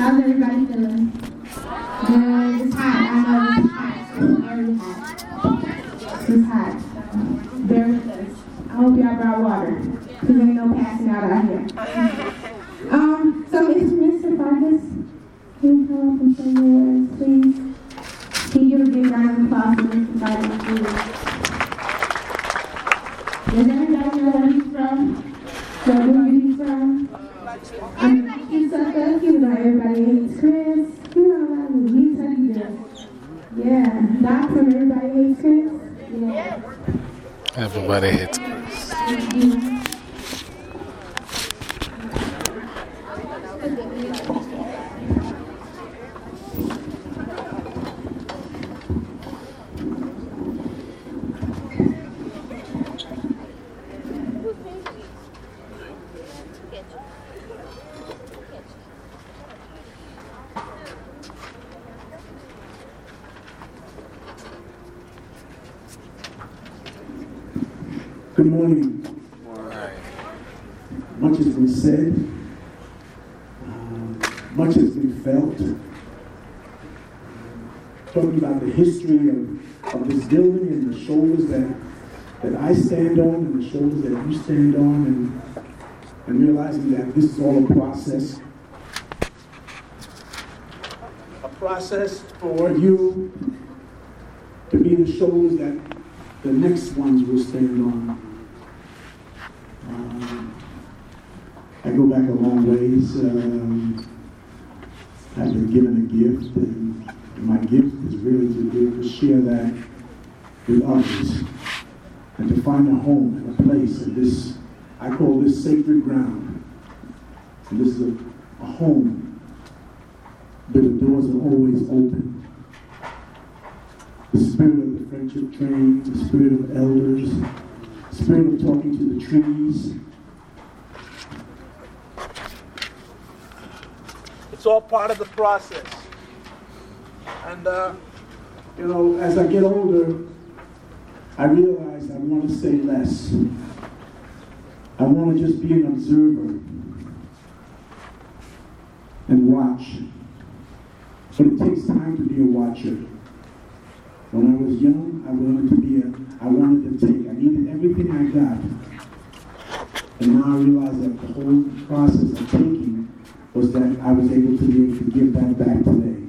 How's everybody feeling? Good. It's hot. I know it's hot. It's very hot. It's hot. Bear with us. I hope y'all brought water. Because ain't no passing out out here. Um, so it's Mr. Fargas. Can you come up and say your words, please? Can you give a big round of applause for Mr. Fargas, please? Does everybody know where he's from? What movie he's from? I'm a Vicky sucker. You know everybody hates Chris. You know a lot of movies. How you doing? Yeah. Doc from Everybody Hates Chris? Yeah. Hates Chris. Good morning. Much has been said, uh, much has been felt. Talking about the history of, of this building and the shoulders that, that I stand on and the shoulders that you stand on, and, and realizing that this is all a process. A process for you to be the shoulders that the next ones will stand on. Um, I go back a long ways. Um, I've been given a gift, and my gift is really to be able to share that with others and to find a home and a place in this, I call this sacred ground. And this is a, a home, but the doors are always open. The spirit of the friendship train, the spirit of elders, the spirit of talking to the trees. It's all part of the process. And, uh, you know, as I get older, I realize I want to say less. I want to just be an observer and watch. But it takes time to be a watcher. When I was young, I wanted to be a, I wanted to take. I needed everything I got. And now I realize that the whole process of taking was that I was able to be able to give that back today.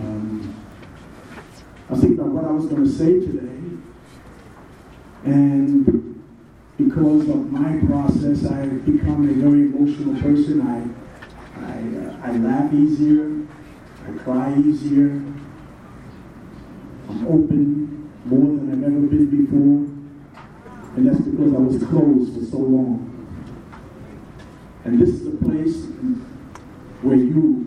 Um, I was thinking about what I was going to say today. And because of my process, I've become a very emotional person. I, I, uh, I laugh easier. I cry easier. I'm open more than I've ever been before. And that's because I was closed for so long. And this is a place where you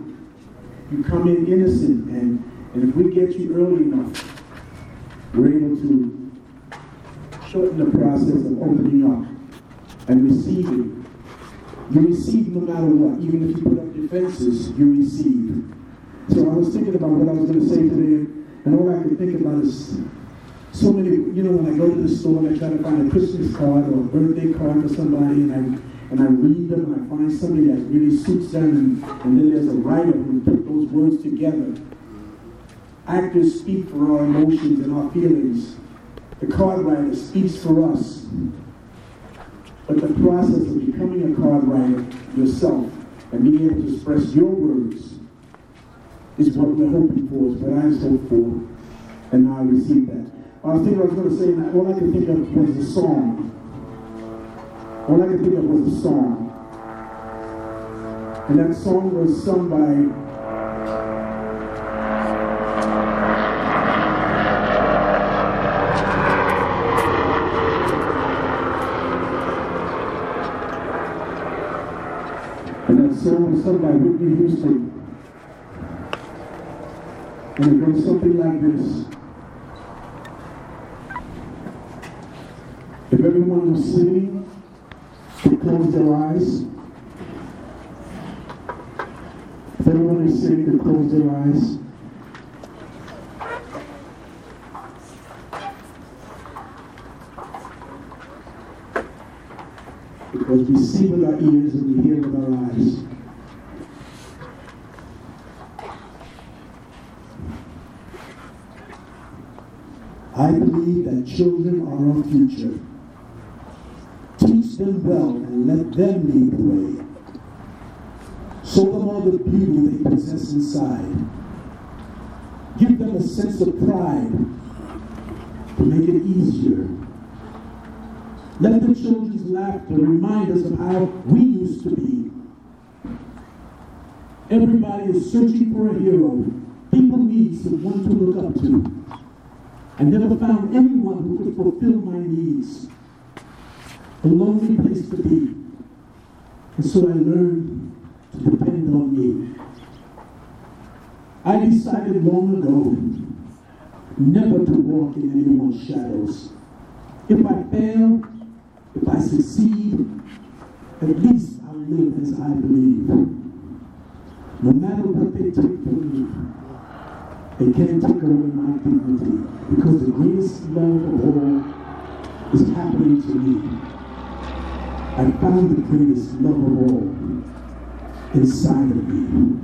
you come in innocent and, and if we get you early enough, we're able to shorten the process of opening up and receiving. You receive no matter what, even if you put up defenses, you receive. So I was thinking about what I was going to say today, and all I could think about is so many, you know, when I go to the store and I try to find a Christmas card or a birthday card for somebody, and I and I read them and I find somebody that really suits them, and, and then there's a writer who put those words together. Actors speak for our emotions and our feelings. The card writer speaks for us. But the process of becoming a card writer yourself and being able to express your words is what we're hoping for, is what I hope for. And now I received that. I was thinking I was going to say, all I could think of was the song. All I could think of was the song. And that song was sung by And that song was sung by Whitney Houston. And it goes something like this. If everyone was sleeping, they close their eyes. If everyone is sick, they close their eyes. Because we see with our ears and we hear with our eyes. I believe that children are our future. Teach them well and let them lead the way. Show them all the beauty they possess inside. Give them a sense of pride to make it easier. Let the children's laughter remind us of how we used to be. Everybody is searching for a hero. People need someone to look up to. I never found anyone who could fulfill my needs. A lonely place to be. And so I learned to depend on me. I decided long ago never to walk in anyone's shadows. If I fail, if I succeed, at least I'll live as I believe. No matter what they take from me, they can't take away my dignity because the greatest love of all is happening to me. I found the greatest love of all inside of me.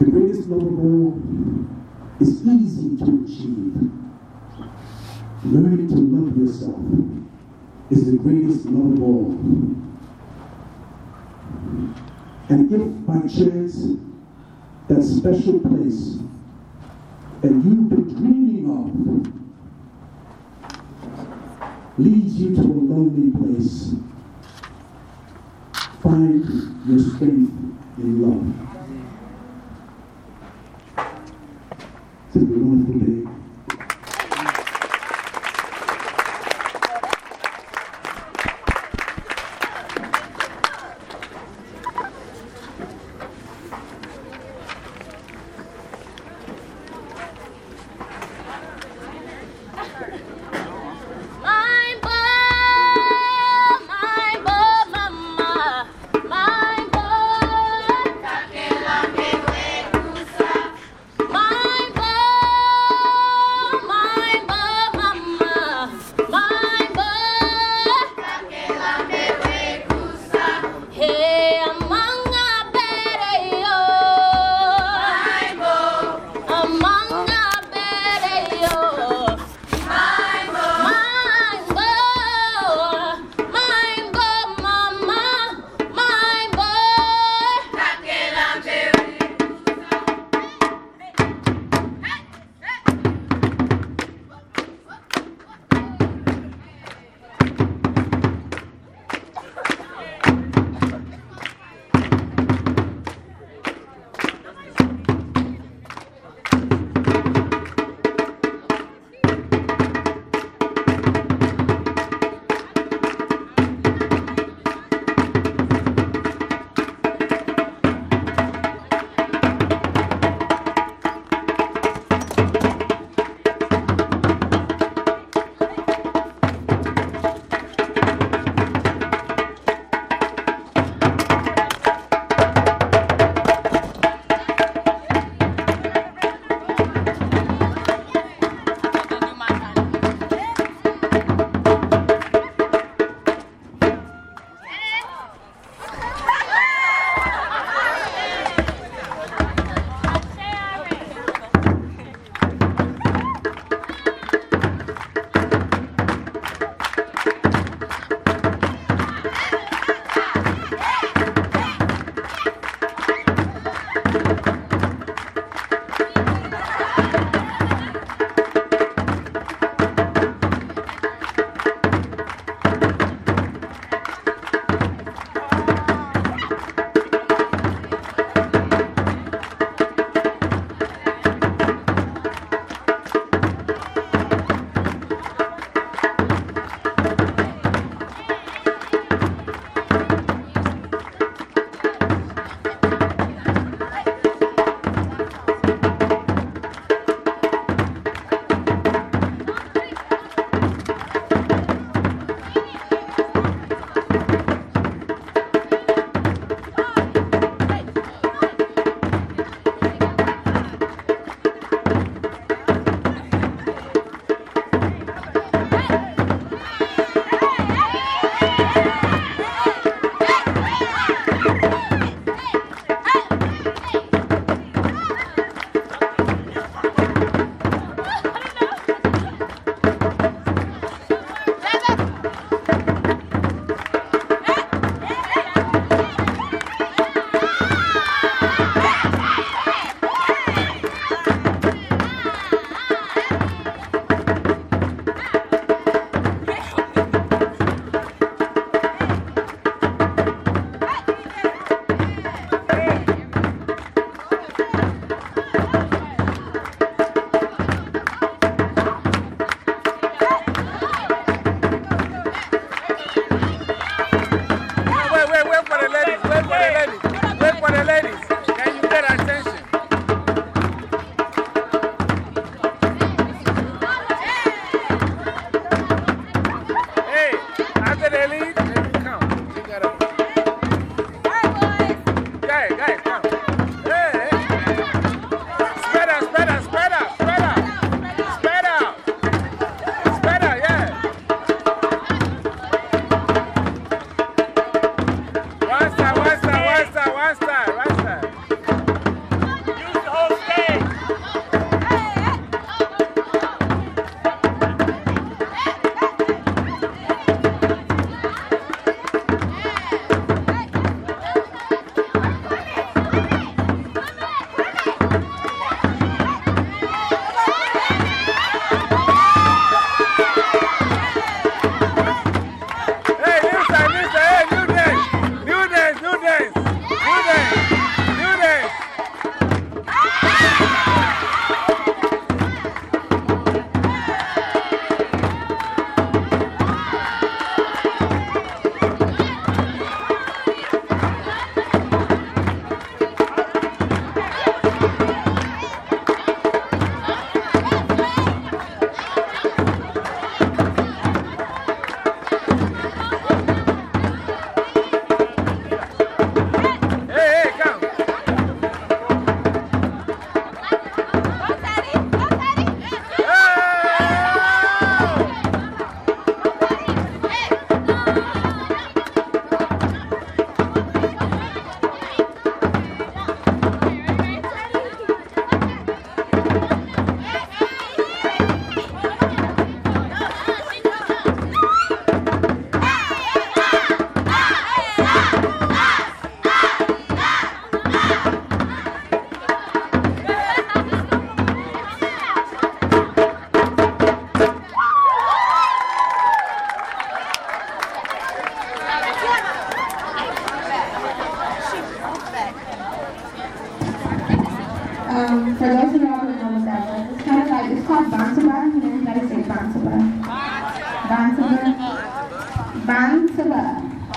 The greatest love of all is easy to achieve. Learning to love yourself is the greatest love of all. And if by chance that special place that you've been dreaming of leads you to a lonely place, find your strength in love. It's a wonderful day.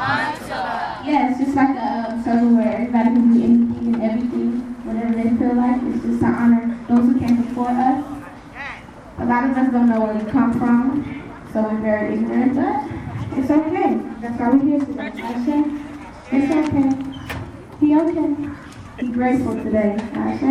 Yeah, it's just like a circle where everybody can do anything and everything, whatever they feel like. It's just to honor those who came before us. A lot of us don't know where we come from, so we're very ignorant, but it's okay. That's why we're here today. Ashe? It's okay. Be okay. Be grateful today. Ashe.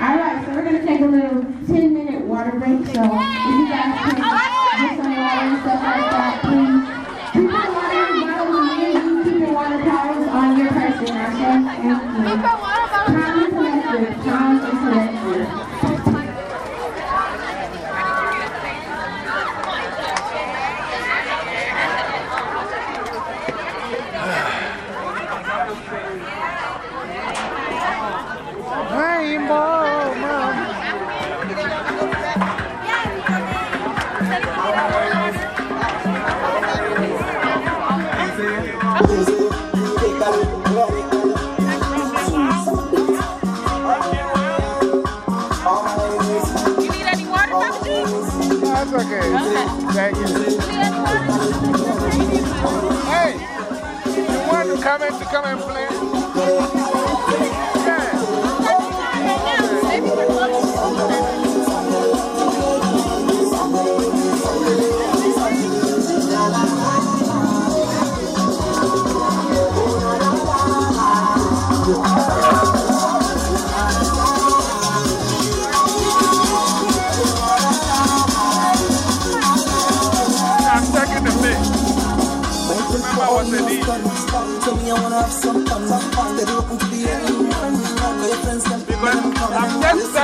All right, so we're going to take a little 10 minute water break. So if you guys can get some water and stuff like that, please. Keep your water bottles in you. Keep your water towels on your person. Ashe. Thank you. Calm and collected. Calm come to come and play?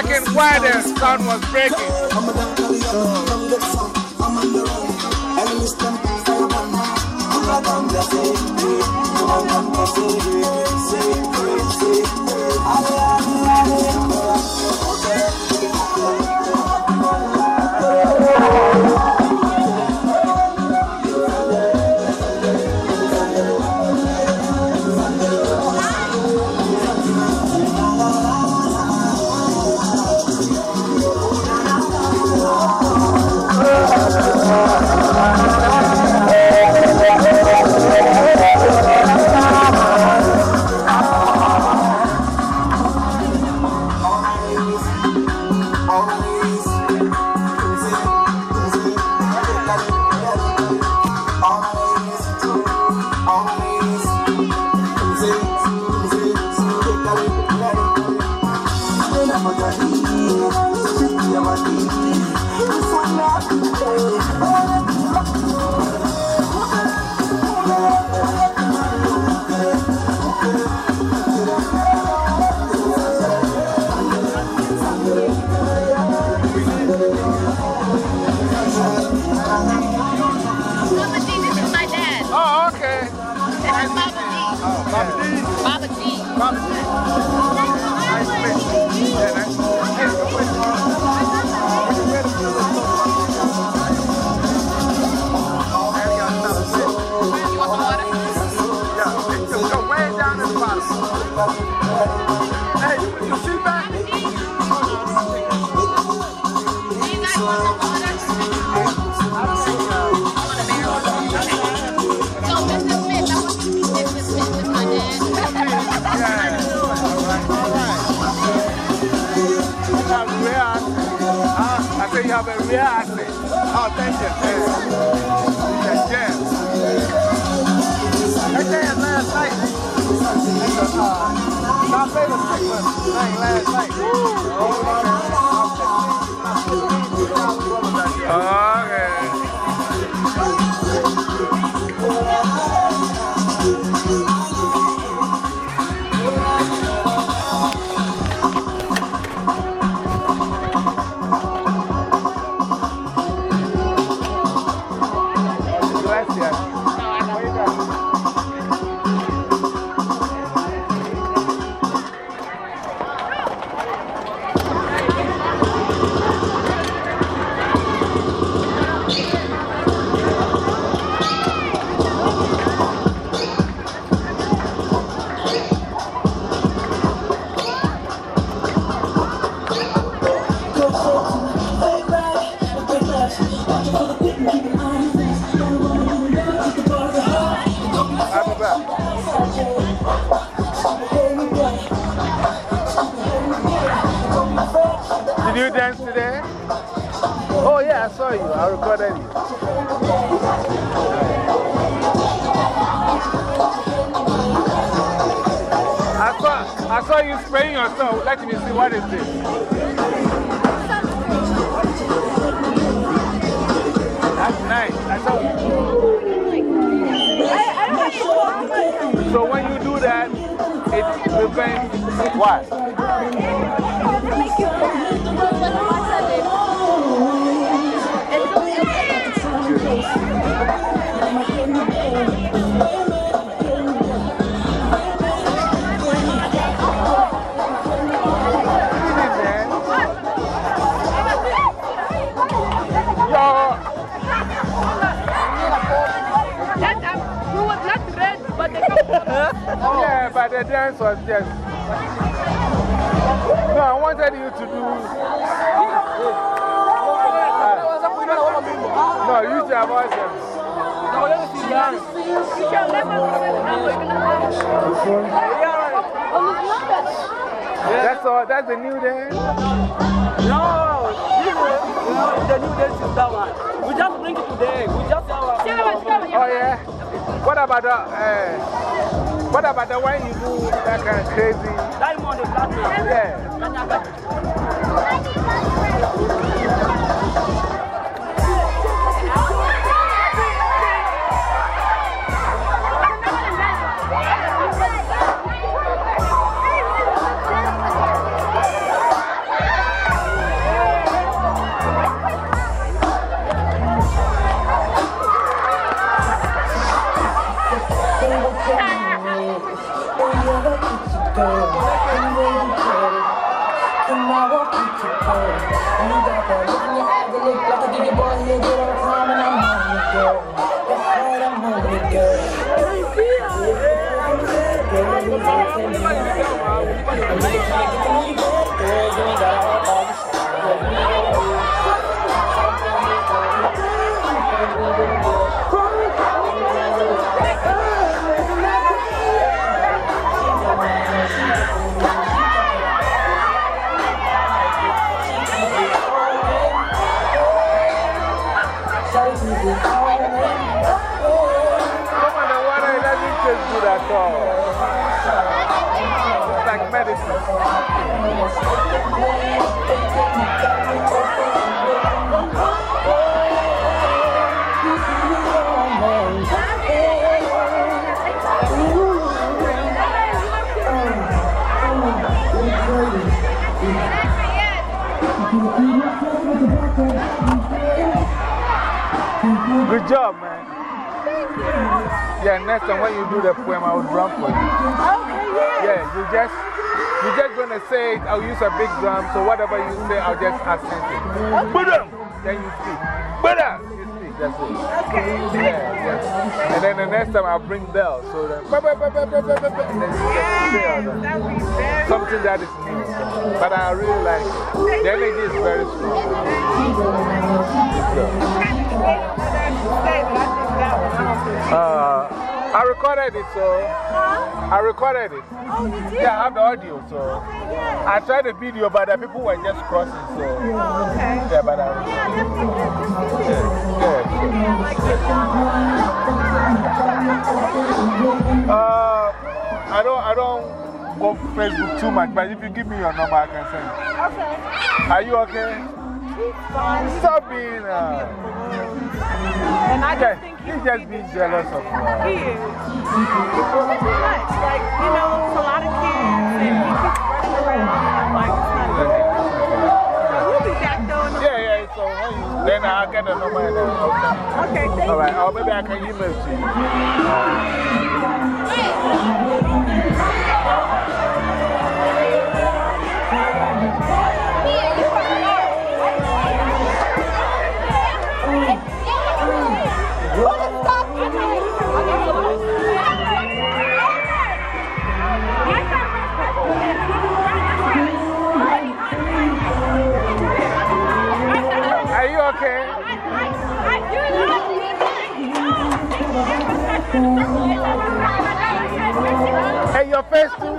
Checking why the sun was breaking. I say you have a real accent. Oh, thank you. Yeah, yeah. That day last night. That's uh, my favorite last night. Okay. I saw, I saw you spraying yourself. Let me see what is this. That's nice. I saw So when you do that, it prevents what? The dance was just. No, I wanted you to do. no, you should avoid them. That's all, that's the new dance? No, this is the new dance is that one. We just bring it today. We just have our. Oh, yeah? What about the. Uh, what about uh, the one you do that kind of crazy? Diamond that one. Yeah. Terima. Good job, man. Yeah, next time when you do the poem, I will drum for you. Yeah, you just, you're just going to say it. I'll use a big drum, so whatever you say, I'll just accent it. Badam! Then you speak. Badam! You speak, that's it. Okay. Yeah, yeah. And then the next time I'll bring bells, so then, ba -ba -ba -ba -ba -ba -ba -ba, and then you just say all that. Something that is new. But I really like it. The energy is very strong. Good job. Uh, I recorded it, so. I recorded it. Oh, you did? Yeah, I have the audio, so. yeah. I tried the video, but the people were just crossing, so. Oh, okay. Yeah, but I. Yeah, that's good. Yeah. Uh, I don't, I don't go Facebook too much, but if you give me your number, I can send it. Okay. Are you okay? Fine. Stop being. Uh, And I just think he's just being jealous of he is. It's too much. Like, you know, it's a lot of kids and he keeps running around. Like, it's not good. We'll be back though. Yeah, yeah, so then I'll get the number and then I'll send. Okay, thank All right, you. or maybe I can email to you. Hey, your face too?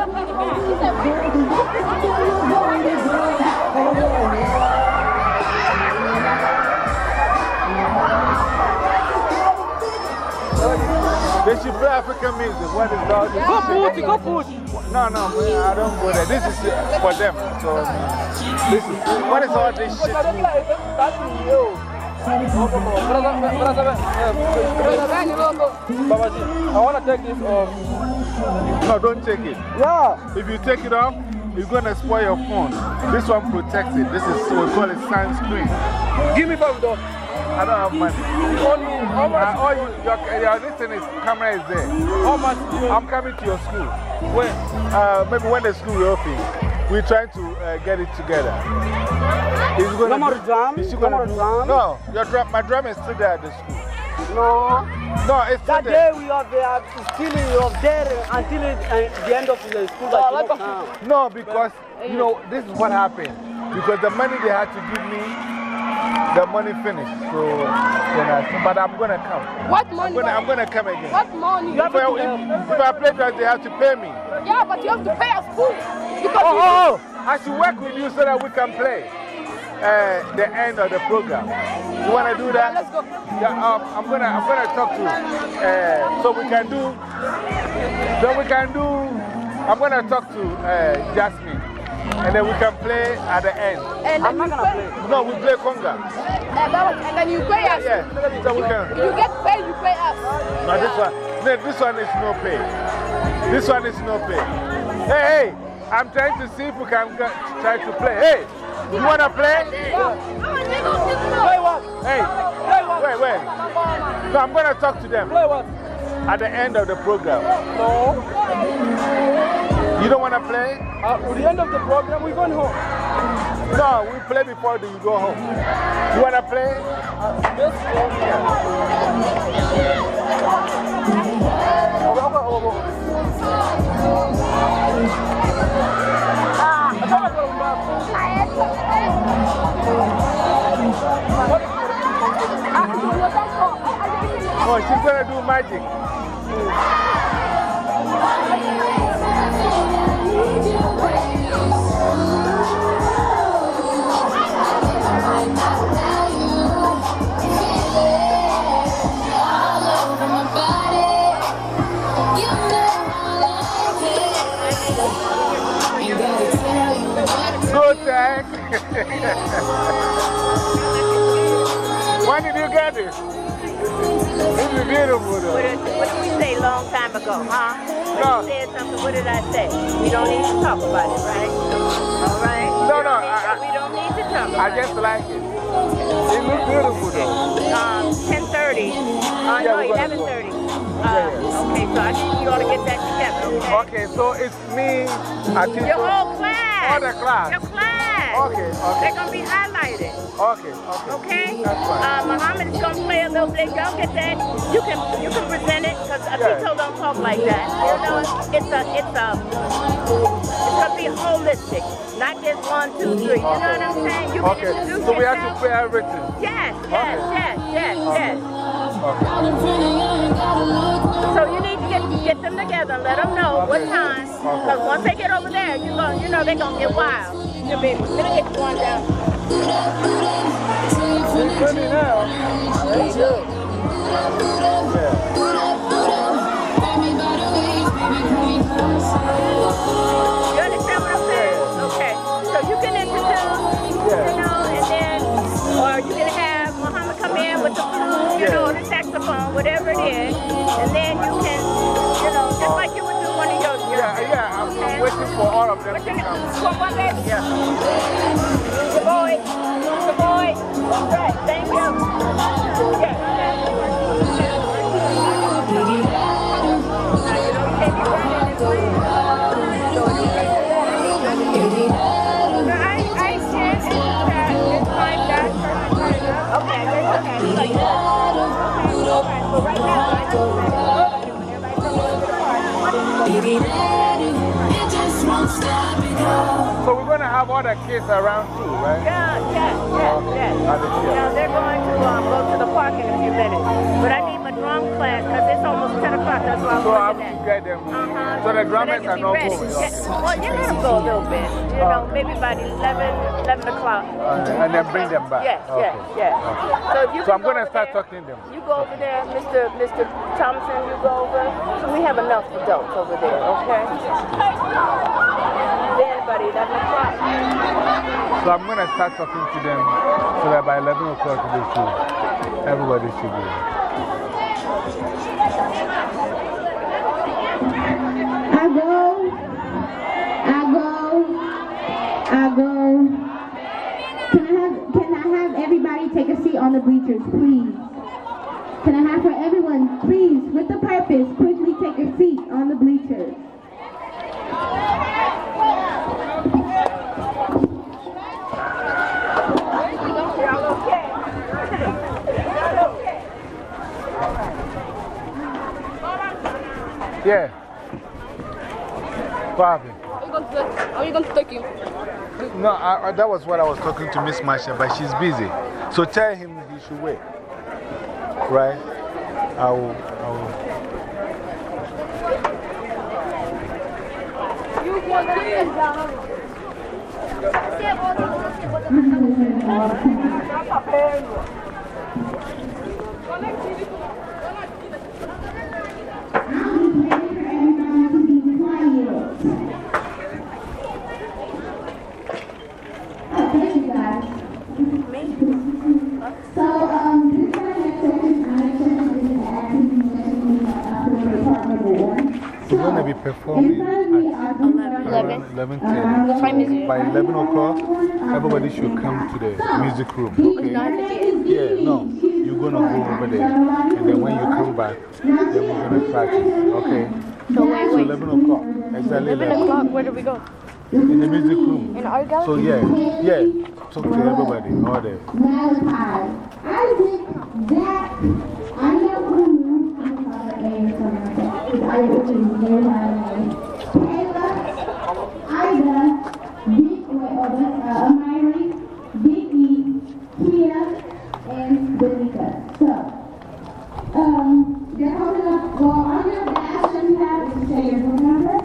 They should play African music. What is all this? Go food, go food. No, no, I don't go there. This is for them. So, um, this is, what is all this shit? Babaji, I want to take this off. No, don't take it. Yeah. If you take it off, you're going to spoil your phone. This one protects it. This is, we call it sunscreen. Give me five dollars. I don't have money. On me. How Uh, much? all you, your, your, is, camera is there. How much? I'm coming to your school. When? Uh, maybe when the school reopens, we're trying to uh, get it together. Is gonna Number do- drum? is she gonna Number do- drum? No, your drum, my drum is still there at the school. No. No, it's still That there. day we are there, still you are there until it, uh, the end of the school. That you don't. No, because, you know, this is what happened. Because the money they had to give me, the money finished. So, I, but I'm going to come. What I'm money? going to I'm gonna come again. What money? If I, if, if I play that, they have to pay me. Yeah, but you have to pay us full. Because Oh, you- oh, oh, I should work with you so that we can play uh, the end of the program. You want to do that? let's go. Yeah, um, I'm gonna, I'm gonna talk to, uh, so we can do, so we can do, I'm gonna talk to uh, Jasmine, and then we can play at the end. and I'm not going to pay, play. No, we play conga. and then- you play us. Yeah, so we can. You get paid, you play us. No, this one, no, this one is no pay. This one is no pay. Hey, hey, I'm trying to see if we can get, try to play. Hey, you wanna play? Play what? Hey, Play wait, wait. No, I'm gonna talk to them Play what? at the end of the program. No. You don't wanna play? Uh, at the end of the program, we're going home. No, we play before you go home. You wanna play? This Oh, she's gonna do magic. Good when did you get it? This is beautiful What did, what did we say a long time ago, huh? When No. you said something, what did I say? We don't need to talk about it, right? All right? No, We no, I- to- we don't need to talk I just it. like it. It looks beautiful though. Um, 10.30. Uh, Yeah, no, we're gonna 11.30. Uh, yeah. Okay, so I think you ought to get that together, okay? Okay, so it's me, Atiku. Your whole class. All the class. Your class. Okay, okay. They're going to be highlighted. Okay, okay. Okay? That's fine. Uh, Muhammad is going to play a little bit. Y'all get that? You can you can present it because Yeah. people don't talk like that. You know, it's a it's a it's going to be holistic, not just one, two, three. You know what I'm saying? You can Okay, so we have to yourself. play everything. Yes, yes, yes, yes, yes. So you need to get get them together and let them know what Okay. time. Okay. Because once they get over there, you going you know they're gonna get wild. You now. Thank you. Understand what I'm saying? Okay. So you can introduce, you know, and then, or you can have Muhammad come in with the flute, you know, the saxophone, whatever it is, and then you can, you know, just like you would one of Yeah, yeah, I'm, I'm waiting for all of them What's to come. What, what, baby? Yeah. The boy. The boy. Right. Thank you. Yeah. Now, you know, you can't be running this way. So you can- No, I, I can't. It's, it's my bad for my turn up. Okay, okay. Okay, okay. So right now, I just said, everybody So we're going to have all the kids around too, right? Yeah, yeah, yeah, yeah. Theater. Now they're going to um, go to the park in a few minutes. But I drum class because it's almost 10 o'clock. That's why I'm So I have looking to at. get them. Uh-huh. So the drummers can are not ready. going. Yeah. Well, you let them go a little bit. You know, maybe by 11, 11 o'clock. Uh, and then bring them back. Yes, Okay. yes, yes. So, if you So I'm going to start there- talking to them. You go over there, Mr. Mr. Thompson, you go over. So we have enough adults over there, okay? Then by 11 o'clock. So I'm going to start talking to them so that by 11 o'clock they should, everybody should be. I go, I go, I go. Can I have, can I have everybody take a seat on the bleachers, please? Can I have for everyone, please, with the purpose, quickly take a seat on the bleachers? Yeah. What happened? Are you going to, are you going to take him? No, I, I, that was what I was talking to Miss Marsha, but she's busy. So tell him he should wait. Right? I will. I will. Thank you guys. So, um, this is our next session. Our next session is the activity session, uh, for part number one. We're going to be performing In front at are groups of- around 11:10. Time is it? By 11 o'clock, everybody should come to the music room. Okay? Yeah, no. You're going to go over there. And then when you come back, then we're going to practice. Okay? So wait, So 11 o'clock. Exactly 11 11 o'clock, where do we go? In the music room. In our gallery? So, yeah, yeah. Talk to everybody. All there. Malachi. Isaac, Zach, I know who I'm calling A or something like that. Because I didn't know my name. Taylor, Ida, Dick, wait, oh, that's, uh, Amiri, Vicky, Kia, and Danica. So, um, they're holding up, well, I'm going to ask them to have is to say your phone number.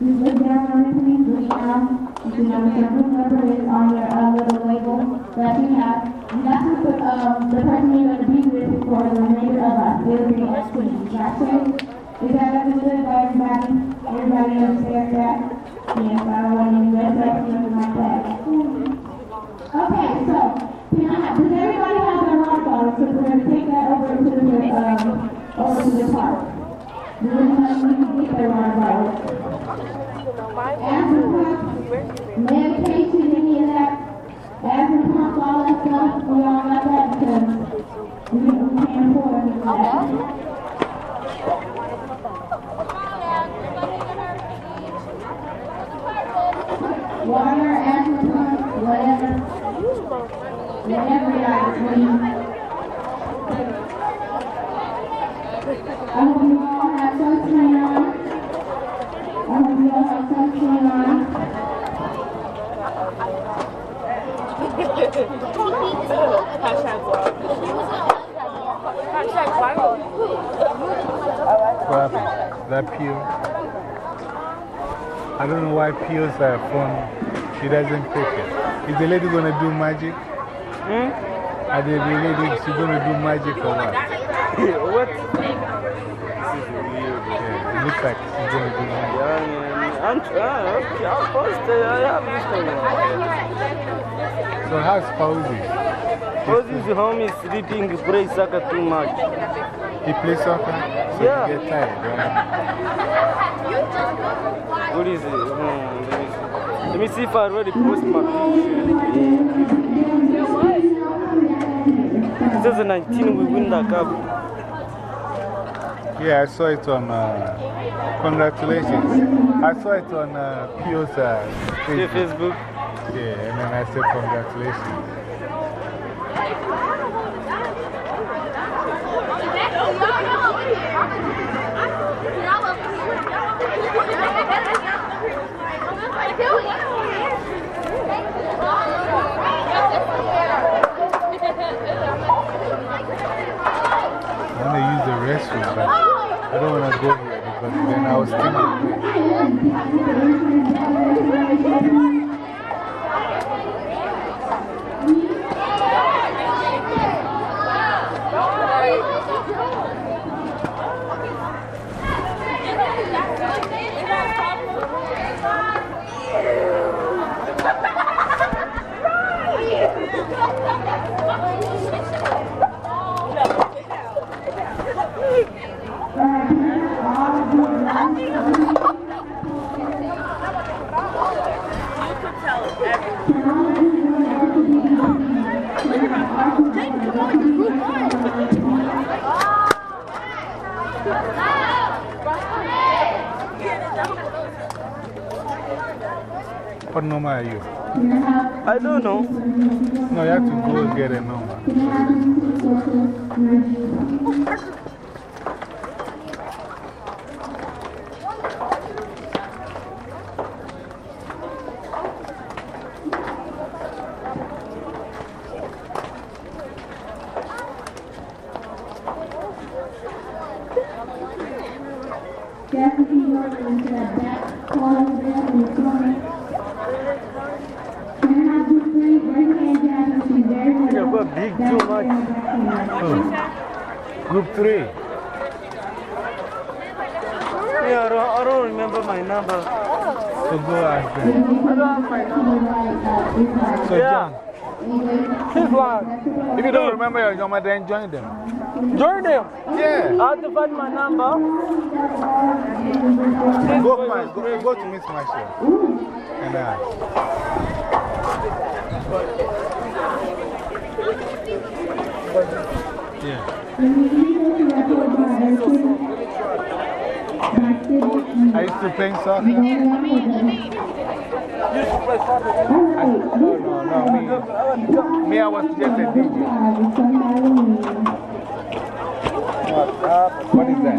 You look down on it, please, we, um, you can know what your phone number is on your, uh, little label that you have. And that's what the, um, the person you're gonna be with for the remainder of our delivery activities, right? So, is that understood by everybody? Everybody understands that? Yes, I don't want any red flags or anything like that. Okay, so, can I have, does everybody have their water bottles? So we're gonna take that over to the, um, over to the park. Does anybody get their water bottles? Asthma pump, medication, any of that, asthma pump, all that stuff, we all got that because we we can't afford any of that. Water, asthma pump, whatever, whatever y'all need. I hope you all have sunscreen on. I hope you all have sunscreen on. Hashtag vlog. Hashtag viral. What happened? That Pio? I don't know why Pio's uh, phone, she doesn't pick it. Is the lady going to do magic? Hmm? Are the, the lady, she going to do magic or what? what? Yeah, it looks like she's going to do magic. I'm trying. Okay, I'll post it. I have this one. So how's Fauzi? Because home is sleeping, he plays soccer too much. He plays soccer? So Yeah. he get tired, right? What is it? Hmm, let, me see. let me see if I already post my picture. 2019, we win the cup. Yeah, I saw it on. Uh, congratulations. I saw it on uh, Pio's uh, Facebook. Facebook. Yeah, and then I said congratulations. I want I don't want to go here because then I was thinking. What number are you? I don't know. No, you have to go and get a number. Jackie, you are going to that back corner there in the corner. Can I have you three? Right hand, Jackie, she's very well. You're got big too much. Group 3. Yeah, I don't, I don't remember my number. So go ask them. So, Yeah. John, This one. if you don't remember your number, then join them. Join them. Yeah. I have to find my number. Go, find, go, go to Miss Marshall and ask. Yeah. Are you still playing soccer? I, no, no, no, me. Me, I was just a DJ. What is that?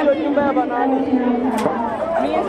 Hiyo nyumba ya banani. Me as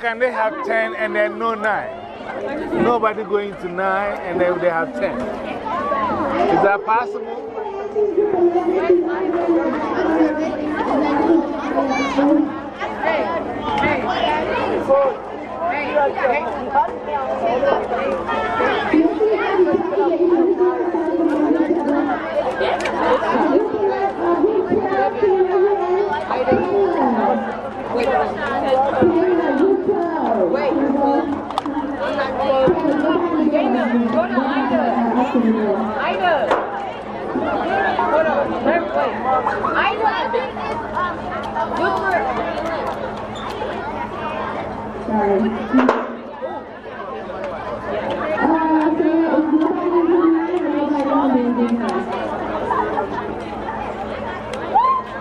they have 10 and then no 9? Nobody going to 9 and then they have 10. Is that possible? Thank you.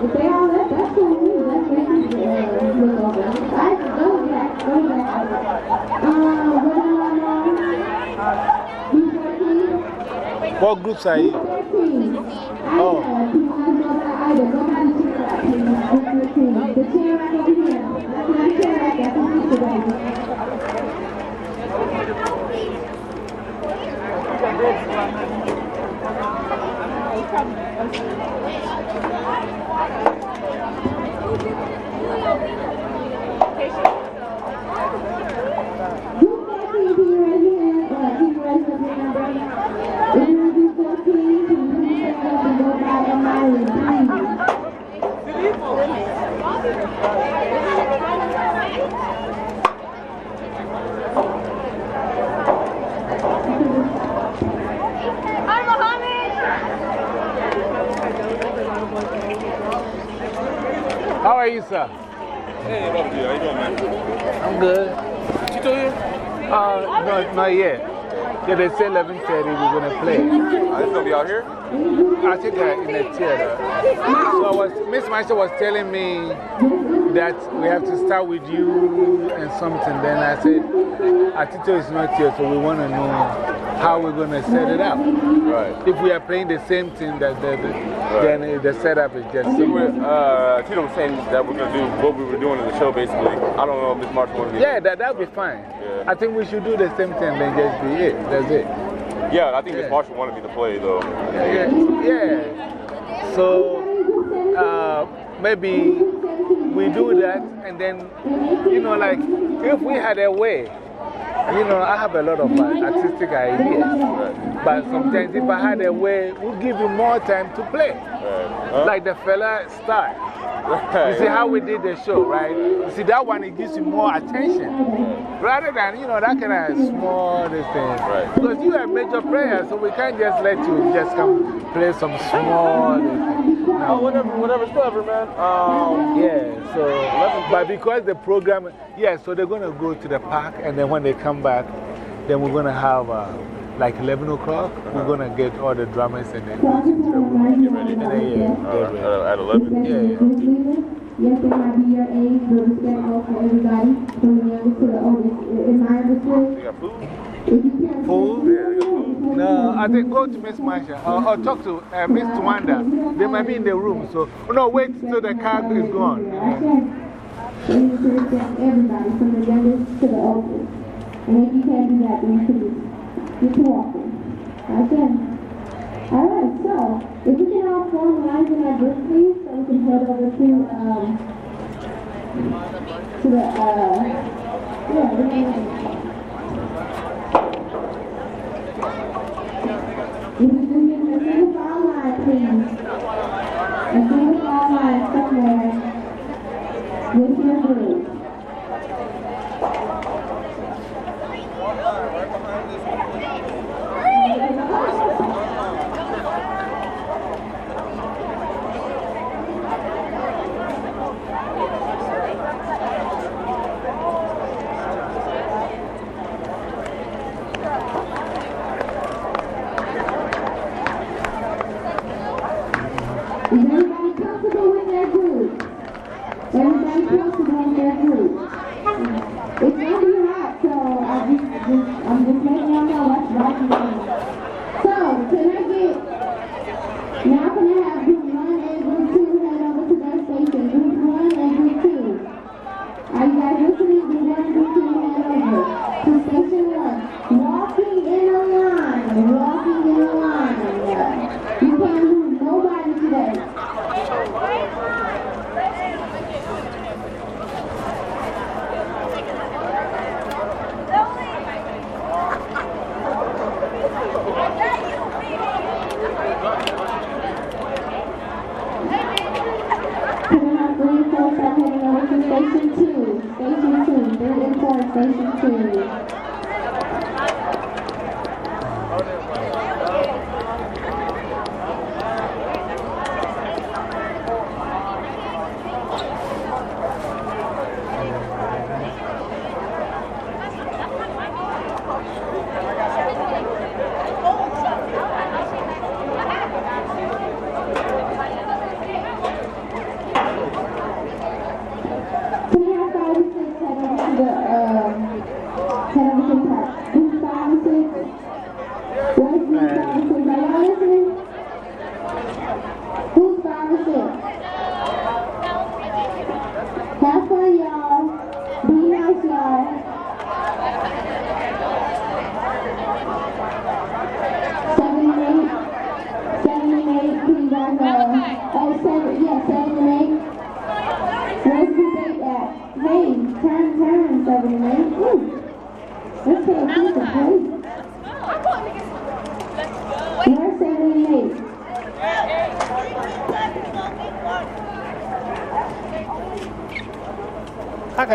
If they all left, that's cool. That's what you uh, look over. I go back, go back. Uh, what am I on? B14? What groups are you? 13. Oh. Ida, nobody cheer up, please. B13. The chair right over here. That's not a chair right there. That's a picture baby. Group 14, can you raise your hand? Uh, can you raise up your number? If you're in group 14, can you please stand up and go by the mileage, please? Hi, Mohammed. How are you, sir? Hey, Bobby how you doing, man? I'm good. She told you? Uh, no, not yet. Yeah, they say 11.30 we're going to play. Are just gonna be out here? I think uh, in the theater. So I was, Miss Marsha was telling me that we have to start with you and something. Then I said, Atito is not here, so we want to know how we're going to set it up. Right. If we are playing the same thing, that the, the, then the setup is just simple. uh, Tito was saying that we're gonna do what we were doing in the show, basically. I don't know if Miss March wanted to Yeah, that that'll be fine. Yeah. I think we should do the same thing, then just be it. That's it. Yeah, I think Miss Yeah. Marshall wanted me to play, though. Yeah. yeah. So uh, maybe we do that, and then, you know, like if we had a way, you know, I have a lot of uh, artistic ideas. But sometimes if I had a way, we'll give you more time to play. Right. Huh? Like the fella. Right. You see how we did the show, right? You see, that one, it gives you more attention. Rather than, you know, that kind of small thing. Right. Because you are major players, so we can't just let you just come play some small No. whatever, whatever's clever, man. Um, Yeah, so, but because the program, yeah, so they're going to go to the park, and then when they come back, then we're going to have uh, like 11 o'clock, we're going to get all the drummers and then go into the room. get ready. And then, yeah, Uh, get ready. at, at 11. Yeah, yeah. Group yes, they might be your age, but respectful for everybody, from the youngest to the oldest. Am I You understood? got food? You got. No, I think go to Miss Marsha or, or talk to uh, Miss Twanda. They might be in the room, so no, wait till the car is gone. Everybody, from the youngest to the oldest. And if you can't do that, then please, get to walking. Okay? Alright, so, if we can all form lines in our group, please, so we can head over to, um, to the, uh, yeah, we're gonna- If we can get a single file line, please. A single file line somewhere with your group. Is everybody comfortable with their group? Everybody comfortable with their group? It's gonna be hot, so I just, I'm just letting y'all know what's watching.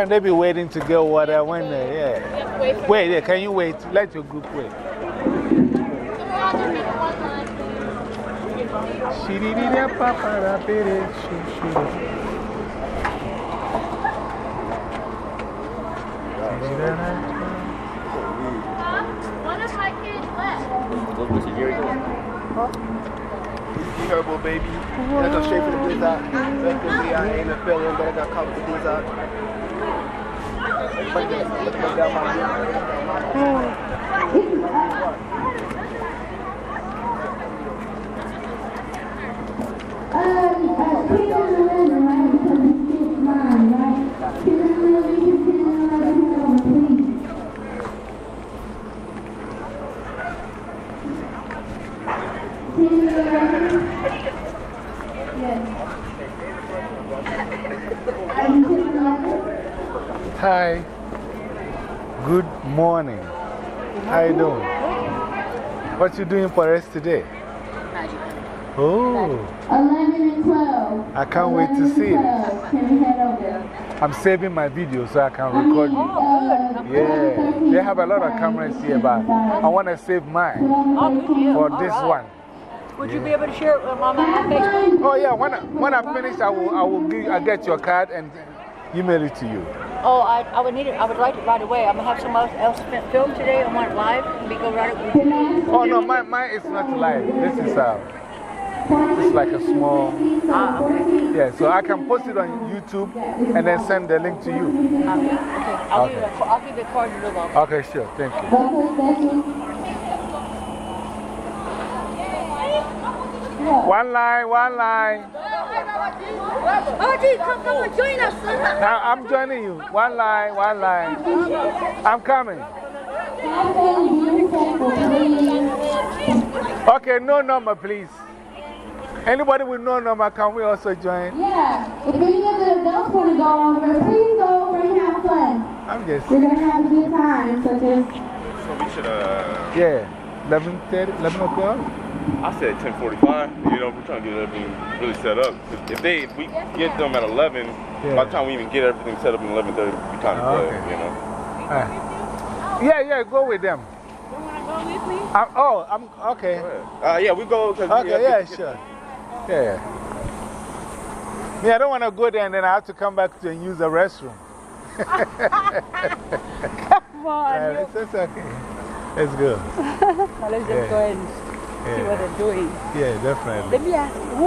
How can they be waiting to get water when they, yeah. Wait, yeah, can you wait? Let your group wait. One of my kids left. Turbo baby. That go straight for the blizzard. That's the way I ain't a feeling, but I got caught with the blizzard. But then, look at down my Uh, uh, put it on eleven, right? Because it's just mine, right? Put it on eleven, you can put it on eleven, hold on, please. Ten and eleven? Yes. Um, ten and eleven? Hi. Good morning. How you doing? What you doing for us today? Oh, Eleven and twelve. I can't wait to see it. Can we head over? I'm saving my video so I can record you. Uh, Yeah, they have a lot of cameras here, but I want to save mine for this one. Would you be able to share it with Mama on Facebook? Oh, yeah, when I, when I finish, I will, I will give, I'll get your card and email it to you. Oh, I, I would need it. I would write it right away. I'm gonna have someone else fi- film today. I want it live. and we go write it with you. Oh, no, mine, mine is not live. This is uh, it's like a small. Yeah, so I can post it on YouTube and then send the link to you. Okay. okay. I'll, Give, you a, I'll give a card to on. Okay, sure. Thank you. One line, one line. Oh, come, come and join us. Now I'm joining you. One line, one line. I'm coming. Okay, no number, please. Anybody with no number, can we also join? Yeah, if any of the adults want to go over, please go over and have fun. I'm just. We're going to have a good time, so just. So we should, uh, Yeah, 11, 11 o'clock? I said 1045. You know, we're trying to get everything really set up. If- If they, if we get them at 11, by the time we even get everything set up at 1130, it'll be time to play, Okay. you know? Uh, yeah, yeah, go with them. You want to go with me? I'm, oh, I'm okay. Uh, yeah, we go. Okay, we have yeah, to get- sure. Yeah. Me, I don't want to go there and then I have to come back to and use the restroom. Come on. Yeah, it's, it's okay. It's good. Now let's just Yeah. go ahead and see what Yeah, they're doing. yeah definitely. Let me ask, who,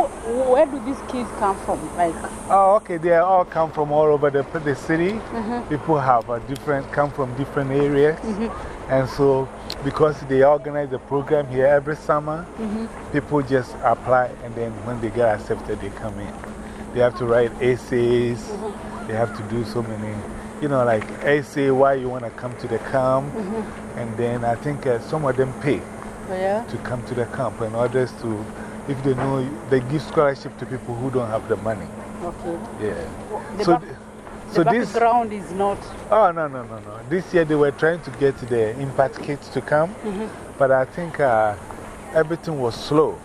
where do these kids come from? Like, Oh, okay. They all come from all over the, the city. -hmm. People have a different, come from different areas. -hmm. And so, because they organize the program here every summer, -hmm. people just apply and then when they get accepted, they come in. They have to write essays, -hmm. they have to do so many, you know, like essay why you want to come to the camp. -hmm. And then I think uh, some of them pay Yeah. to come to the camp, and others to, if they know, they give scholarship to people who don't have the money. Okay. Yeah. The so, back- th- The so this. background is not. Oh, no, no, no, no. This year they were trying to get the impact kids to come, -hmm. but I think uh, everything was slow.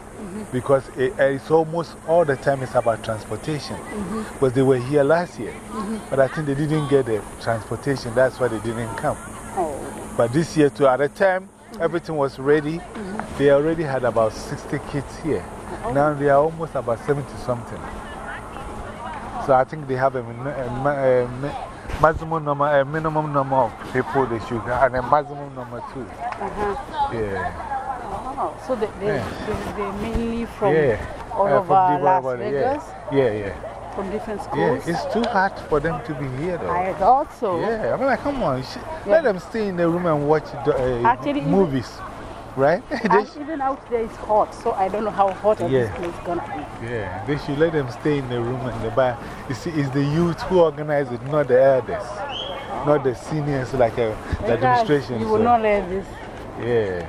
Because it, it's almost all the time it's about transportation. Mhm. Because they were here last year. Mhm. But I think they didn't get the transportation, that's why they didn't come. Oh. But this year, too, at the time, everything was ready. -hmm. They already had about 60 kids here. Oh. Now they are almost about 70 something. So I think they have a, a, a maximum number, a minimum number of people they should have, and a maximum number too. -huh. Yeah. So they, they, Yeah. they, they're mainly from yeah. all Uh, over from Las Vegas? Yeah, yeah. From different schools. Yeah, it's too hard for them to be here though. I thought so. Yeah, I mean, like, come on. Yeah. Let them stay in the room and watch uh, Actually, even- movies, right? Even out there it's hot, so I don't know how hot Yeah. this place is gonna be. Yeah, they should let them stay in the room and the bar. You see, it's the youth who organize it, not the elders, not the seniors like uh, the Because administration. You will so- not let this. Yeah.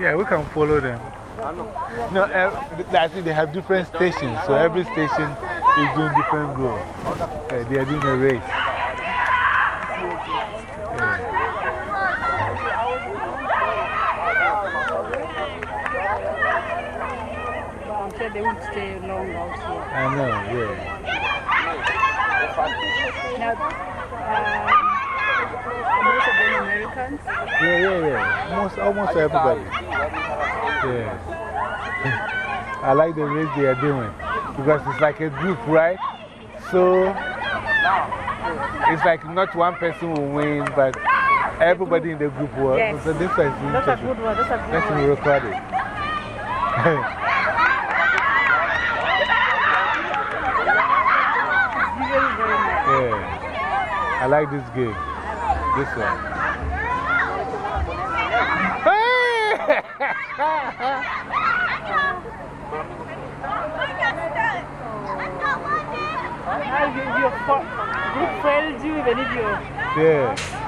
Yeah, we can follow them. No, uh, I think they have different stations, so every station is doing different goal. Uh, they are doing a race. I'm sure they won't stay long here. I know, yeah. Um, most of them Americans? Yeah, yeah, yeah. Almost, almost everybody. Yeah. I like the race they are doing because it's like a group, right? So it's like not one person will win, but everybody in the group will. Yes. A difference. in That's a good one. That's a good Let's one. record it. I like this game. This one. Now, if your fo- group fails you, even if you're. Yeah.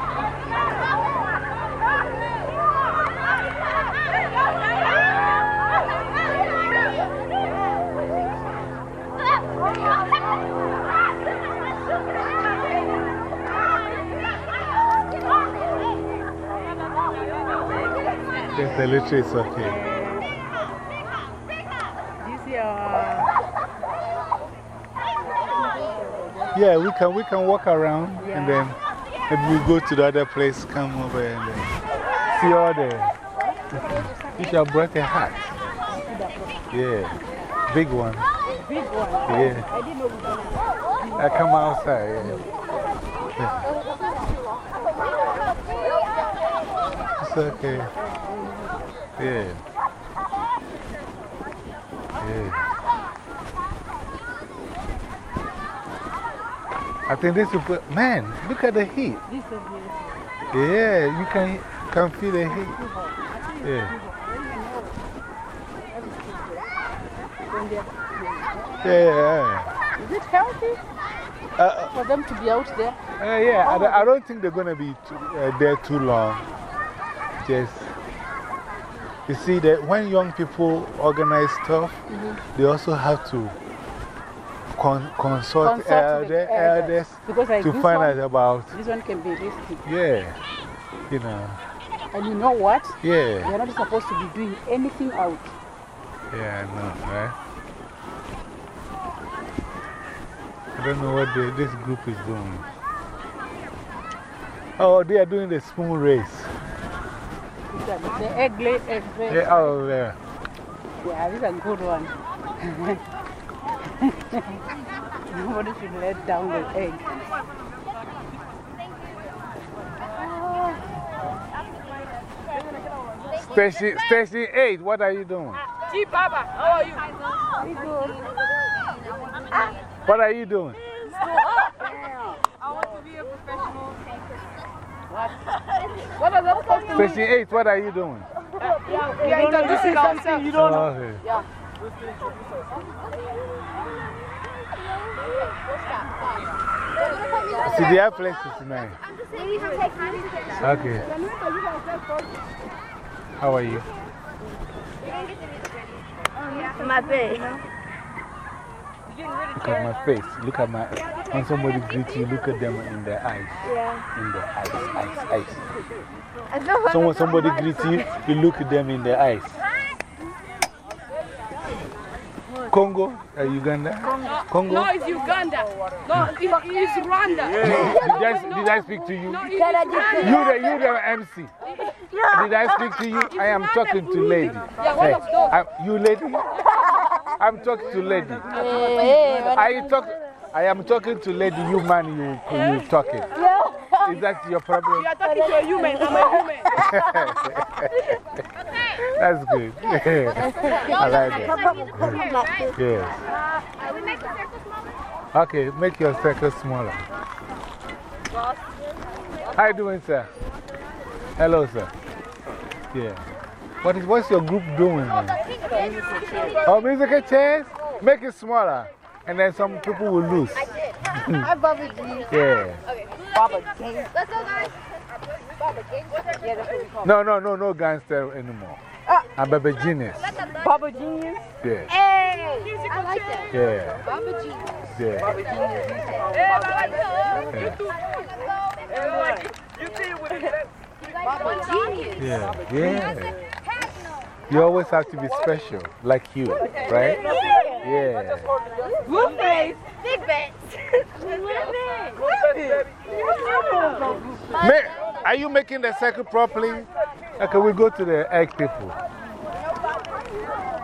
The literature is okay. This is your. Yeah, we can, we can walk around Yeah. and then maybe we go to the other place, come over and then see all the. You should have brought a hat. Yeah, big one. Big one. Yeah. I didn't know we were. I come outside. Yeah. It's okay. Yeah. Yeah. I think this will put, man, look at the heat. This is beautiful. Yeah, you can, can feel the heat. Yeah. Yeah, yeah, Is it healthy. Uh, for them to be out there? Uh, yeah, I, don't- I don't think they're going to be too, uh, there too long. Just, you see, that when young people organize stuff, -hmm. they also have to con consult, Consult elder, elders. elders Because like to find one- out about, This one can be risky. yeah, you know, And you know what? Yeah. You're not supposed to be doing anything out. yeah, I know, right? I don't know what the, this group is doing. Oh, they are doing the spoon race. These are The egg lay, egg lay. Yeah, oh, yeah. Yeah, this is a good one. Nobody should let down the egg. Station, station 8, what are you doing? G Baba, how are you? What are you doing? I want to be a professional What? What are those supposed to 8, what are you doing? We are introducing ourselves. You don't know. okay. Yeah. See, the other place is nice. Okay. How are you? My bed. Look at my face. Look at my. When somebody greets you, look at them in their eyes. Yeah. In their eyes, eyes, eyes. I know what So somebody greets you, you look at them in their eyes. Congo, uh, Uganda? Congo? No, it's Uganda. No, it, it's Rwanda. Did I, did I speak to you? No, it's You Uganda. the, you the MC. Did I speak to you? I am talking to lady. Yeah, one Hey, of those. I, you lady? I'm talking to lady. I, talk, I am talking to lady, you man, you, you eh? talking. Is that your problem? You are talking to a human. I'm a human. That's good. I like that. Yes. Can we make the circle smaller? Okay, make your circle smaller. How you doing, sir? Hello, sir. Yeah. What is, what's your group doing? man? Oh, musical oh, chairs? Make it smaller. And then some people will lose. Hi, Baba G. Yeah. Okay. Baba G. Let's go, guys. Baba G. Yeah, that's what we call No, no, no, no gangster anymore. Uh, I'm Baba Genius. Baba Genius? Yeah. Hey! I like that. Yeah. Baba Genius. Yeah. Baba Genius. Baba Genius. Yeah. Yeah. You always have to be special, like you, right? Yeah. Blueface. Big bets. Are you making the circle properly? Okay, we go to the egg people.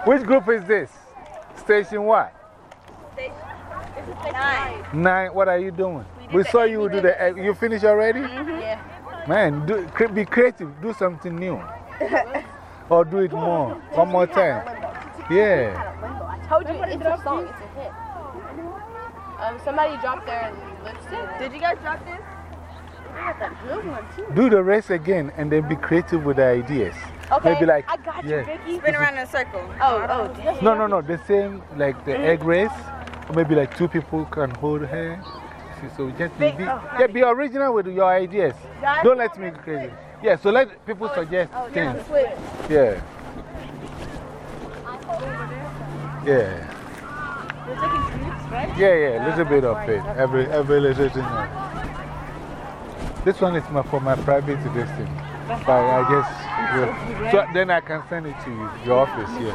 Which group is this? Station what? Nine. Nine. What are you doing? We, saw you do the egg. You finished already? Mm-hmm. Yeah. Man, do, cre- be creative. Do something new. or do it more. One more time. Yeah. I told you, it's a song. It's a hit. Um, somebody dropped their lipstick. Did you guys drop this? I got that blue one too. Do the race again and then be creative with the ideas. Okay. Maybe like. I got yeah. you, Vicky. Spin around in a circle. Oh, oh, damn. No, no, no. The same, like the egg race. Or maybe like two people can hold her. See, So just be, be, yeah, be original with your ideas. Don't let me crazy. Yeah, so let people suggest things. Yeah. Yeah. You're taking clips, right? Yeah, yeah, a little bit of it. Every, every little thing. This one is my, for my private this thing. But I guess. yeah. So then I can send it to you, your office here.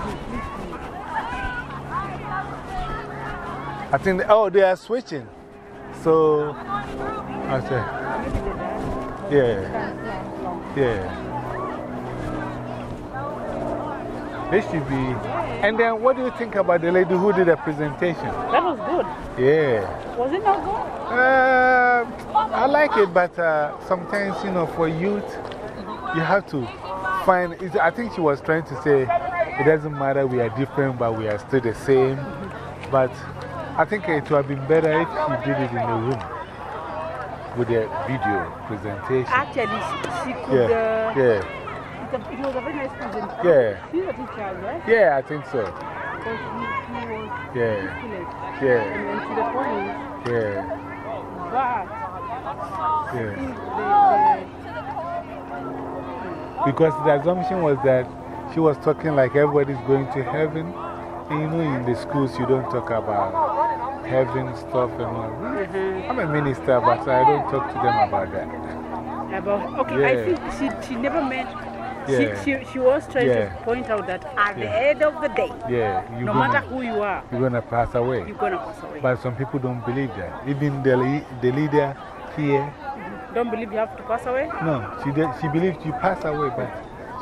I think, oh, they are switching. So, I say, yeah, yeah. This should be. And then, what do you think about the lady who did the presentation? That was good. Yeah. Was it not good? Uh, I like it, but uh, sometimes, you know, for youth, you have to find. I think she was trying to say it doesn't matter, we are different, but we are still the same. But I think it would have been better if she did it in the room with the video presentation. Actually, she, could. Yeah, uh, yeah, It, a- it was a very nice presentation. Yeah. She's a teacher, right? yeah, I think so. Because he, he was Yeah. skilled. Yeah. And then to the point, Yeah, but yeah. the, Because the assumption was that she was talking like everybody's going to heaven. And you know, in the schools, you don't talk about heaven stuff and all. -hmm. I'm a minister, but I don't talk to them about that. about, okay, I think she, she never meant. Yeah. She, she, she was trying Yeah. to point out that at the end of the day, Yeah, you're no gonna, matter who you are, you're going to pass away. you're going to pass away. But some people don't believe that. Even the, the leader here, Don't believe you have to pass away? no, she, she believes you pass away, but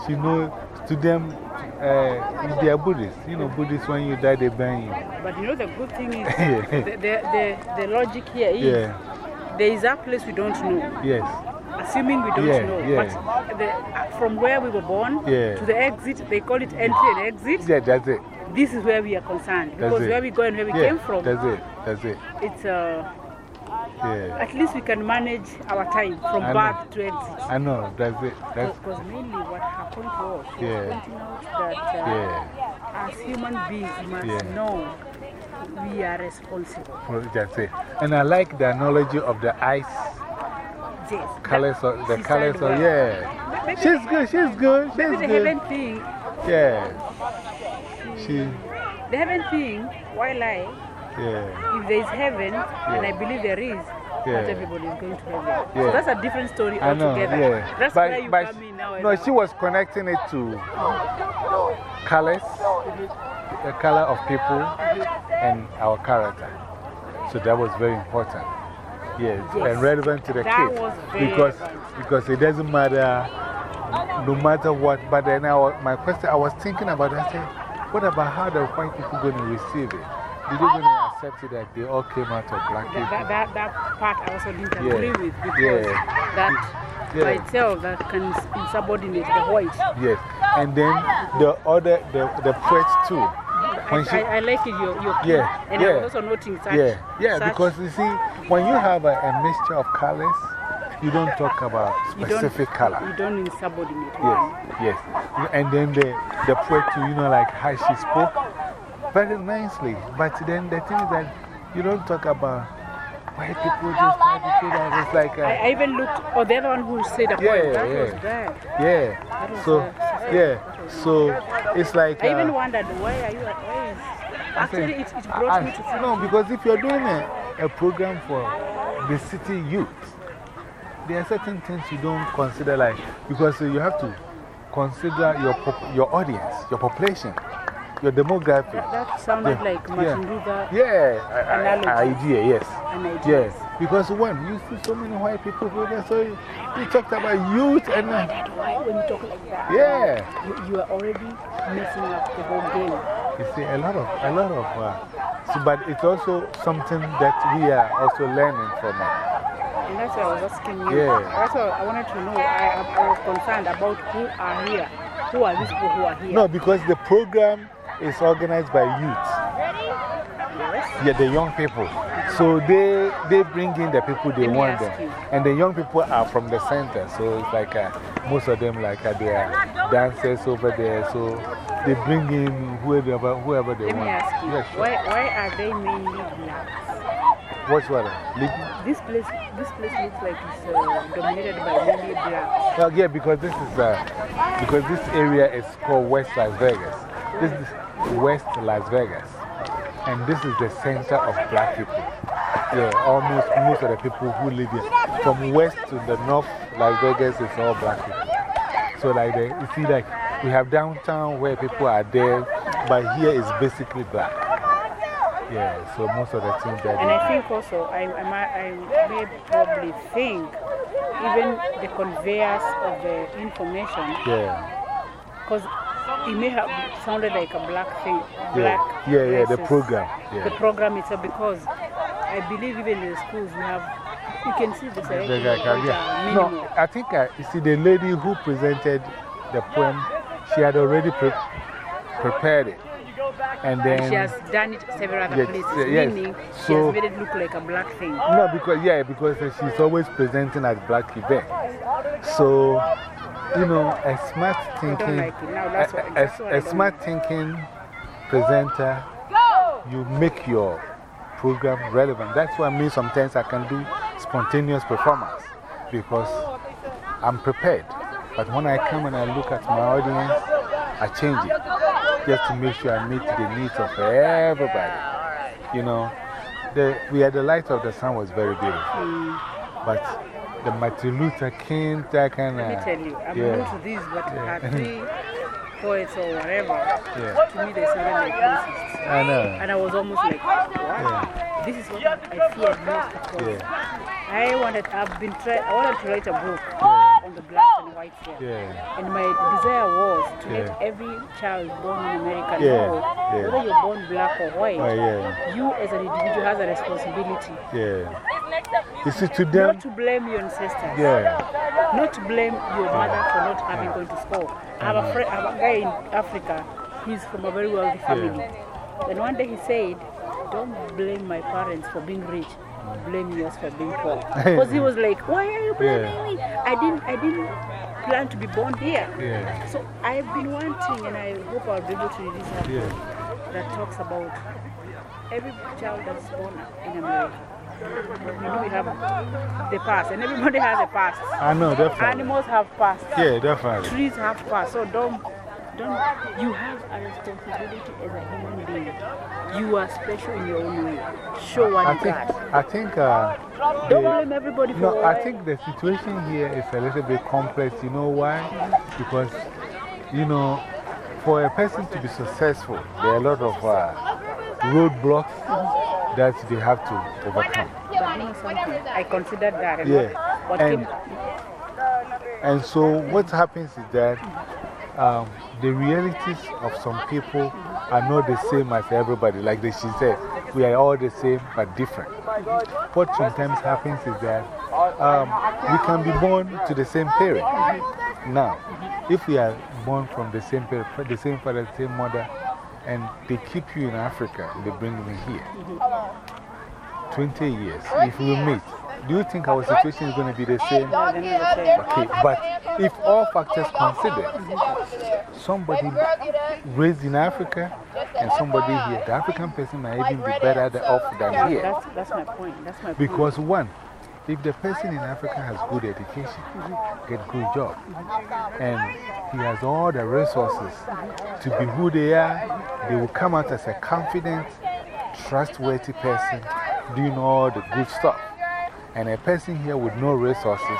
she knows to them, uh, they are Buddhists. You know, Buddhists, when you die, they burn you. But you know, the good thing is the, the, the, the logic here is Yeah. there is a place we don't know. Yes. Assuming we don't Yeah, know. yeah. But the, uh, from where we were born to the exit, they call it entry and exit. Yeah, that's it. This is where we are concerned. Because where we go and where we came from, That's it. That's it. it's uh, Yeah. at least we can manage our time from I know. birth to exit. I know, that's it. That's, Because mainly what happened point was, was Yeah. pointing out that uh, Yeah. as human beings, we must Yeah. know we are responsible. well, that's it. And I like the analogy of the ice Yes. colors, of, the colors of, well. yeah. Maybe- She's good, she's good, Maybe she's the good. heaven thing, Yeah. She, the heaven thing, while I, Yeah. If there is heaven, and I believe there is, Yeah. not everybody is going to heaven. Yeah. So that's a different story I know, altogether. yeah. That's but, where you but come in now. No, she was connecting it to colors, the color of people, and our character. So that was very important. Yes, Yes. and relevant to the That kids. because, relevant. because it doesn't matter no matter what. But then I, wa- my question, I was thinking about it. I said, what about how the white people going to receive it? Did they going to accept it that they all came out of black people? That, that, that part I also didn't Yeah. agree with because Yeah. that Yeah. by itself that can insubordinate the white. Yes. And then the other, the, the poet too. When she, I, I like it, your, your Yeah, And yeah. I was also noting such. yeah, yeah, such- because you see, when you have a, a mixture of colors, you don't talk about you specific color. You don't insubordinate Yes, yes. And then the, the poet too, you know, like how she spoke very nicely. But then the thing is that you don't talk about why people this, white people that. It's like, I, I even looked, oh, the other one who said a Yeah, poem, that yeah. was bad. yeah. That was, So, uh, yeah. So it's like. I even uh, wondered, why are you, is, I actually it, it brought I- me to think. No, because if you're doing a, a program for the city youth, there are certain things you don't consider, like, because you have to consider your, your audience, your population, your demographic. That, that sounded Yeah, like Martin yeah. Luther. Yeah, I- I- idea, yes. An idea. Yes, because when you see so many white people go there, so you, you talked about youth and. Uh, Why, when you talk like that, Yeah. you, you are already messing up the whole game. You see, a lot of, a lot of, uh, so, but it's also something that we are also learning from it. And that's why I was asking you. Yeah. That's why I wanted to know. I, I, I was concerned about who are here. Who are these people who are here? No, because the program is organized by youth. Yeah, the young people. So they, they bring in the people they want them. you. And the young people are from the center. So it's like uh, most of them, like uh, they are dancers over there. So they bring in whoever, whoever they Let me want. ask you. Yeah, sure. why, why are they mainly blacks? What's what? This place, this place looks like it's uh, dominated by mainly blacks. Well, yeah, because this is because this area is called West Las Vegas. This is West Las Vegas, and this is the center of black people. Yeah, almost most of the people who live here, from west to the north Las Vegas, is all black people. So, like, the, you see, like, we have downtown where people are there, but here is basically black. Yeah, so most of the things that And I think also, I, I, I may probably think even the conveyors of the information, Yeah, because it may have sounded like a black thing. Black yeah, yeah, yeah, the program. Yeah. The program itself, because I believe even in the schools we have, you can see the The curriculum guy can- which yeah. No. I think uh, you see the lady who presented the poem, she had already pre prepared it. And then. And she has done it several other Yes, places, yes. meaning she has made it look like a black thing. No, because, yeah, because she's always presenting at black events. So, you know, a smart thinking, like. Now that's a, what- a- that's what I a don't smart thinking presenter, you make your program relevant. That's why I mean sometimes I can do spontaneous performance because I'm prepared. But when I come and I look at my audience, I change it just to make sure I meet the needs of everybody. You know, the, we had the light of the sun was very beautiful. Mm. But the Martin Luther King, that kind of. Let me tell you, I'm yeah. new to this, but Yeah. three poets or whatever, Yeah. to me they sounded like racists. I know. And I was almost like, what? Yeah. This is what I feared most because I wanted, I've been trying, I wanted to write a book on the black and white here. Yeah. And my desire was to let every child born in America know yeah. whether you're born black or white, Oh, yeah. you as an individual has a responsibility. Yeah. You see, to them. Not to blame your ancestors. Yeah. Not to blame your mother for not having gone to school. I have, a mm. friend, I have a guy in Africa, he's from a very wealthy family. And one day he said, Don't blame my parents for being rich, blame yours for being poor. Because he was like, Why are you blaming Yeah. me? I didn't, I didn't plan to be born here. Yeah. So I've been wanting, and I hope I'll be able to release a Yeah. that talks about every child that's born in America. You know, we have the past, and everybody has a past. I know, definitely. Animals have past. Yeah, definitely. Trees have past. So don't don't, you have a responsibility as a human being. You are special in your own way. Show what I you think, got. I think, uh, Don't the- blame everybody for No, I think the situation here is a little bit complex. You know why? Because, you know, for a person to be successful, there are a lot of uh, roadblocks that they have to overcome. But you know something? I considered that. Yeah. And, and so what happens is that um, the realities of some people are not the same as everybody. Like she said, we are all the same but different. What sometimes happens is that um, we can be born to the same parent. Now, if we are born from the same parent, the same father, the same mother, and they keep you in Africa, they bring me here. 20 years, if we meet, do you think our situation is going to be the same? Okay, but if all factors considered, somebody raised in Africa and somebody here, the African person might even be better than- off than here. That's, that's my point. That's my point. Because one, if the person in Africa has good education, get good job, and he has all the resources to be who they are, they will come out as a confident, trustworthy person doing all the good stuff. And a person here with no resources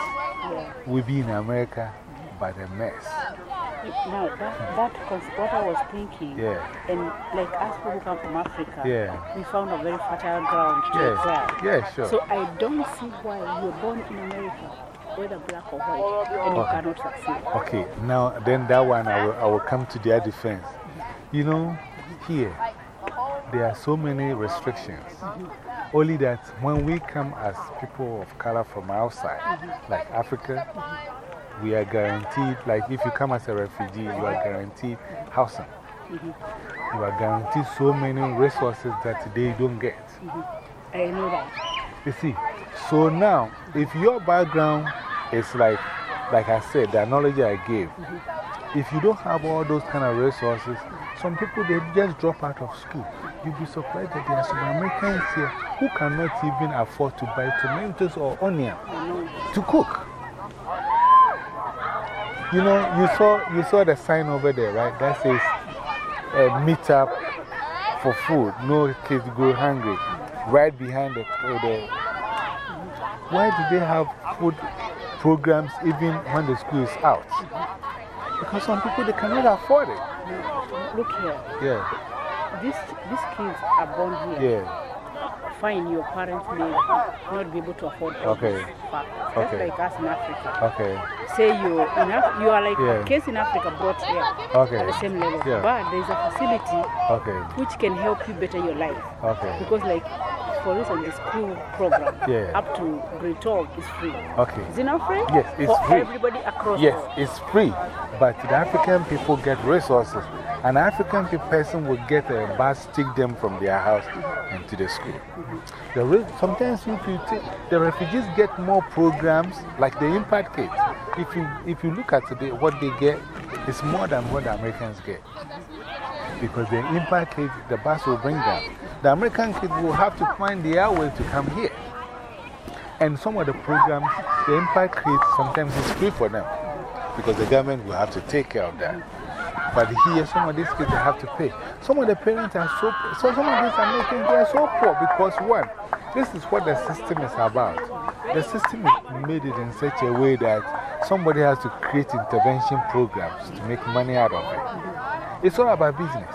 will be in America but a mess. Now, that, that cons- what I was thinking, Yeah. and like us people who come from Africa, Yeah. we found a very fertile ground to Yeah. excel. Yeah, sure. So I don't see why you're born in America, whether black or white, and you cannot succeed. Okay, now then that one I will, I will come to their defense. You know, here, there are so many restrictions. Only that when we come as people of color from outside, like Africa, we are guaranteed, like if you come as a refugee, you are guaranteed housing. You are guaranteed so many resources that they don't get. I know that. You see, so now, if your background is like, like I said, the knowledge I gave, if you don't have all those kind of resources, some people they just drop out of school. You'll be surprised that there are some Americans here who cannot even afford to buy tomatoes or onion to cook. You know, you saw, you saw the sign over there, right? That says uh, meet up for food. No kids go hungry. Right behind the, the. Why do they have food programs even when the school is out? Because some people they cannot afford it. Look here. Yeah, These, these kids are born here. yeah. Fine, your parents may not be able to afford Okay. factors. That's Okay. like us in Africa. Okay. Say you, in Af you are like Yeah. a case in Africa brought here Okay. at the same level. Yeah. But there is a facility Okay. which can help you better your life. Okay. Because, like, for instance, the school program Yeah. up to grade 12 is free. Okay. Is it not free? Yes, it's for free. everybody across Yes, it's free. But the African people get resources. An African person will get a bus, take them from their house and to the school. The sometimes if you take, the refugees get more programs like the impact kids. If you, if you look at the, what they get, it's more than what the Americans get. Because the impact kids, the bus will bring them. The American kids will have to find their way to come here. And some of the programs, the impact kids, sometimes it's free for them because the government will have to take care of that. But here, some of these kids have to pay. Some of the parents are so, so some of these Americans, they are so poor because one, this is what the system is about. The system made it in such a way that somebody has to create intervention programs to make money out of it. It's all about business.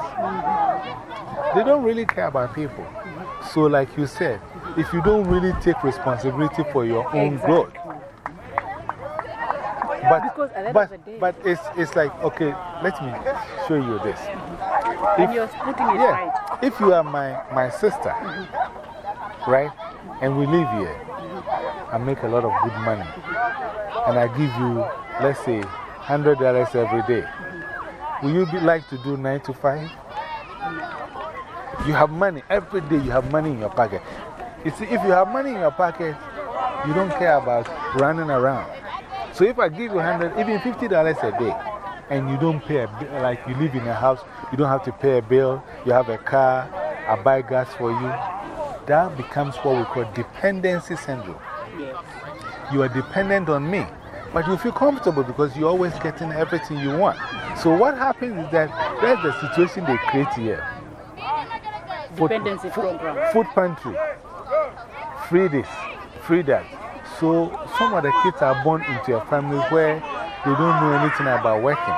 They don't really care about people. So, like you said, if you don't really take responsibility for your own growth, but, but, but it's, it's like, okay, let me show you this. And you're putting it yeah, right. if you are my, my sister, right, and we live here, I make a lot of good money, and I give you, let's say, $100 every day, will you be like to do 9 to 5? You have money, every day you have money in your pocket. You see, if you have money in your pocket, you don't care about running around. So if I give you 100 even $50 a day, and you don't pay, a, like you live in a house, you don't have to pay a bill, you have a car, I buy gas for you, that becomes what we call dependency syndrome. You are dependent on me. But you feel comfortable because you're always getting everything you want. So, what happens is that that's the situation they create here. Food, Dependency program. food pantry, free this, free that. So, some of the kids are born into a family where they don't know anything about working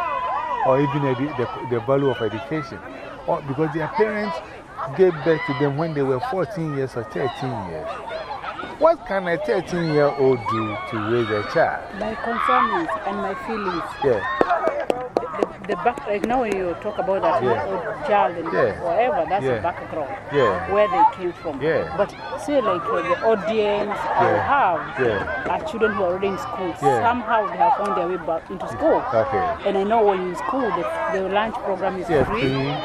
or even the, the value of education. Or because their parents gave birth to them when they were 14 years or 13 years. What can a 13 year old do to raise a child? My concern is, and my feelings, Yeah, the, the back, like now when you talk about that Yeah. old child and Yeah. whatever, that's Yeah. the background. Yeah. Where they came from. Yeah. But say like uh, the audience I Yeah. have Yeah. are children who are already in school. Somehow they have found their way back into school. Okay. And I know when you're in school, the, the lunch program is free. free.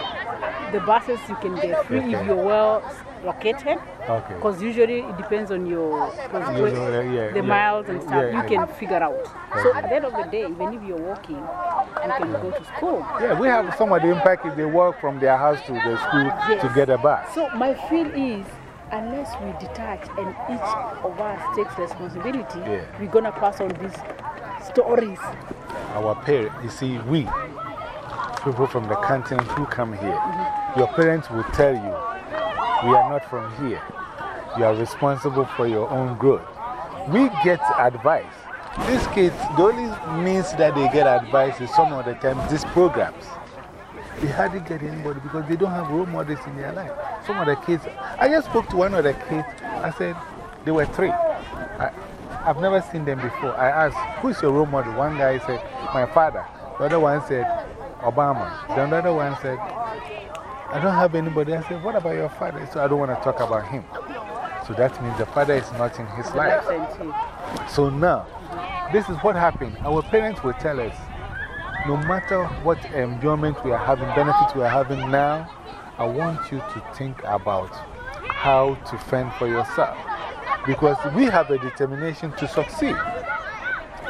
The buses you can get free if you're well located. Okay. Because usually it depends on your know, yeah, the yeah. miles and stuff. Yeah, you can figure out. So at the end of the day, even if you're walking, you can go to school. Yeah, we have some of the impact if they walk from their house to the school to get a bus. So my feel is, unless we detach and each of us takes responsibility, Yeah. we're gonna pass on these stories. Our parents, you see, we, people from the continent who come here, Mm-hmm. your parents will tell you, we are not from here. You are responsible for your own growth. We get advice. These kids, the only means that they get advice is some of the time these programs. They hardly get anybody because they don't have role models in their life. Some of the kids, I just spoke to one of the kids. I said, they were three. I, I've never seen them before. I asked, who's your role model? One guy said, my father. The other one said, Obama. The other one said, I don't have anybody. I said, what about your father? So I don't want to talk about him. So that means the father is not in his life. So now, this is what happened. Our parents will tell us no matter what enjoyment we are having, benefits we are having now, I want you to think about how to fend for yourself. Because we have a determination to succeed.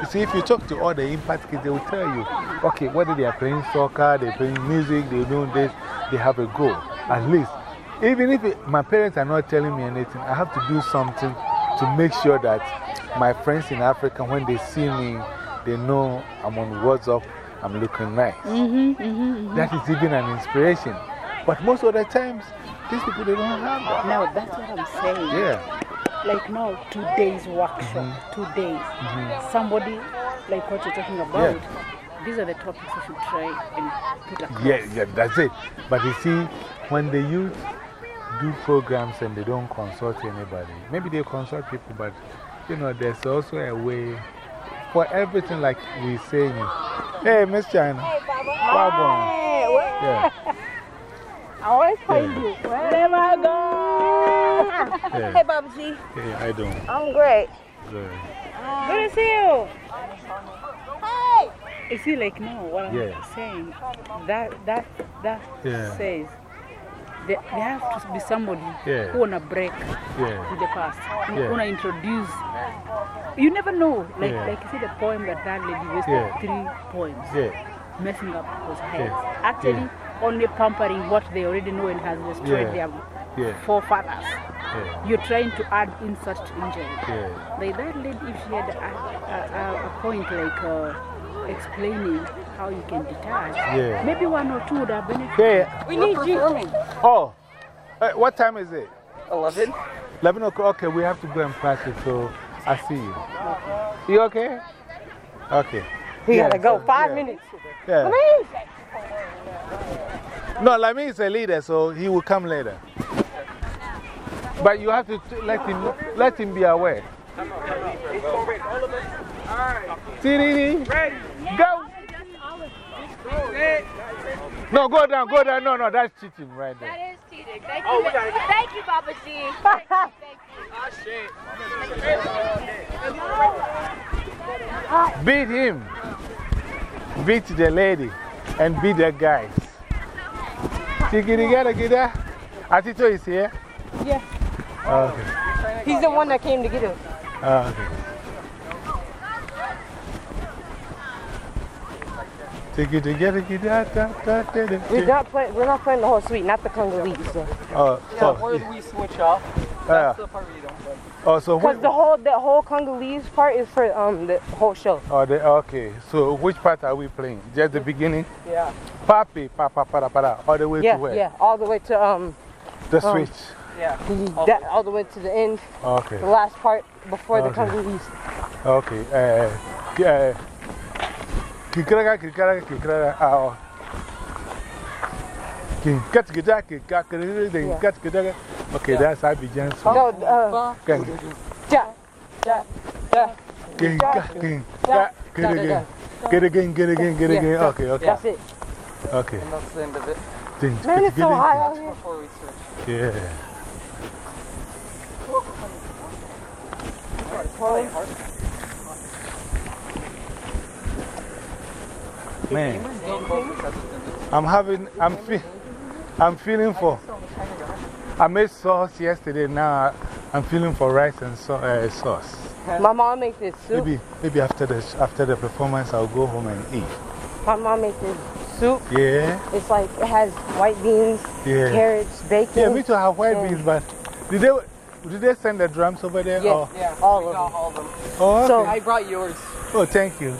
You see, if you talk to all the impact kids, they will tell you, okay, whether they are playing soccer, they're playing music, they're doing this, they have a goal. At least, even if it, my parents are not telling me anything, I have to do something to make sure that my friends in Africa, when they see me, they know I'm on WhatsApp, I'm looking nice. -hmm, -hmm, That is even an inspiration. But most of the times, these people, they don't have that. No, that's what I'm saying. Yeah. Like now, two days workshop, -hmm. two days. -hmm. Somebody, like what you're talking about, Yeah. these are the topics you should try and put across. Yeah, yeah, that's it. But you see, when the youth do programs and they don't consult anybody, maybe they consult people, but you know, there's also a way for everything, like we're saying. Hey, Miss China. Wagwan. Yeah. I always find Yeah. you. Wherever I go. Yeah. Hey, Baba G. Hey, I don't. I'm great. Good. Good to see you. Hey! You see, like now, what I'm saying, that, that, that Yeah. says there, there has to be somebody Yeah. who wanna break Yeah. with the past, who Yeah. wanna introduce. You never know. Like, like you see the poem that that lady wasted three poems messing up people's heads. Yeah. Actually, only pampering what they already know and has destroyed Yeah. their Yeah. forefathers. Yeah. You're trying to add insult to injury. Yeah. Like that lady, if she had a, a, a, a point like uh, explaining how you can detach, Yeah. maybe one or two would have benefited. Yeah. We need you. Oh, uh, what time is it? 11. 11 o'clock. Okay, we have to go and practice, so I see you. You okay? Okay. We Yeah, gotta go. so- Five yeah. minutes. Yeah. Please. No, Lami is a leader, so he will come later. But you have to let him, let him be aware. TDD, go! No, go down, go down. No, no, that's cheating right there. That is cheating. Thank you. we gotta get- Thank you, Papa G. Beat him. Beat the lady and beat the guys. Tikiri gida. Atito is here? Yeah. Okay. He's the one that came to get us. Ah, okay. Da. We're not, play, we're not playing the whole suite, not the Congolese. So. Oh, Yeah, oh, where we switch off. Yeah. The part where you don't play. Oh, so Because the whole, the whole Congolese part is for um, the whole show. oh, the, okay. So which part are we playing? Just the beginning? Yeah. Papi, pa, pa, para, para, all the way Yeah, to where? yeah, all the way to um. The um, switch. Yeah. That, all the way to the end. Okay. The last part before the Okay. Congolese. Okay. Uh, yeah. Kikaraga, kikaraga, kikaraga. Kinkatskida, kikakiriri, kinkatskida. Okay, that's Abidjan song. No, uh. Gang. Ja, ja, ja. Kinka, kinka, get again. Get again, get again, get again. Yeah. Okay, okay. That's it. Okay. And that's the end of it. Ding, Man, it's so ding, high out ding. here. Before we switch. Yeah. Man, I'm having, I'm, fe I'm feeling for, I made sauce yesterday, now I'm feeling for rice and so uh, sauce. My mom makes this soup. Maybe, maybe after, the, after the performance, I'll go home and eat. My mom makes this soup. Yeah? It's like, it has white beans, Yeah. carrots, bacon. Yeah, me too, I have white and- beans, but did they, did they send the drums over there? Yeah, or- Yeah, all we of got them. all of them. Oh, So- I brought yours. Oh, thank you.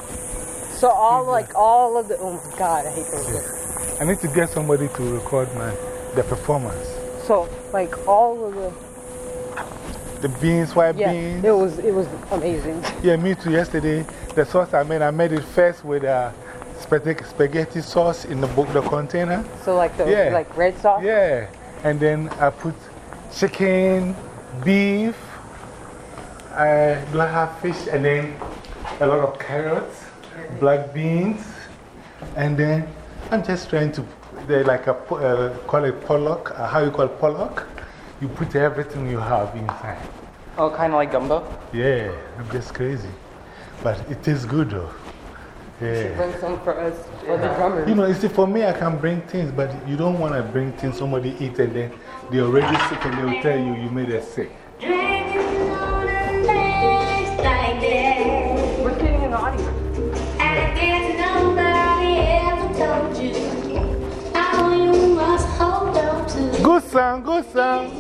So all like all of the oh my god, I hate those. I need to get somebody to record my, the performance. So like all of the The beans, white yeah, beans. it was it was amazing. Yeah, me too. Yesterday, the sauce I made, I made it first with uh, spaghetti, spaghetti sauce in the, book, the container. So like the Yeah. like red sauce. Yeah. And then I put chicken, beef. I do I have fish and then a lot of carrots, black beans. And then I'm just trying to, they like a, uh, call it pollock, uh, how you call pollock? You put everything you have inside. Oh, kind of like gumbo? Yeah, I'm just crazy. But it tastes good though. Yeah. Bring some for us for the drummers. You know, you see, for me, I can bring things, but you don't want to bring things somebody eat and then they're already sick and they'll tell you you made us sick. Good song, good song.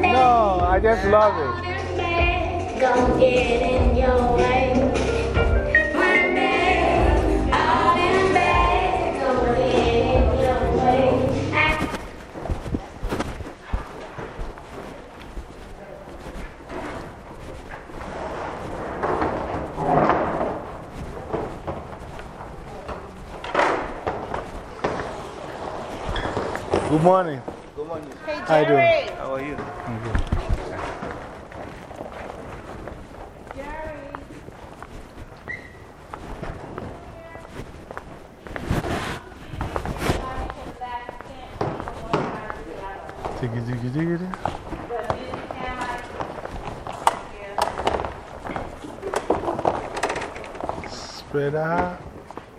No, I just love it. Don't get in your way. Good morning. Good morning. Hey, How you doing? Jerry. How are you? I'm good. Jiggy, jiggy, jiggy. Spread out.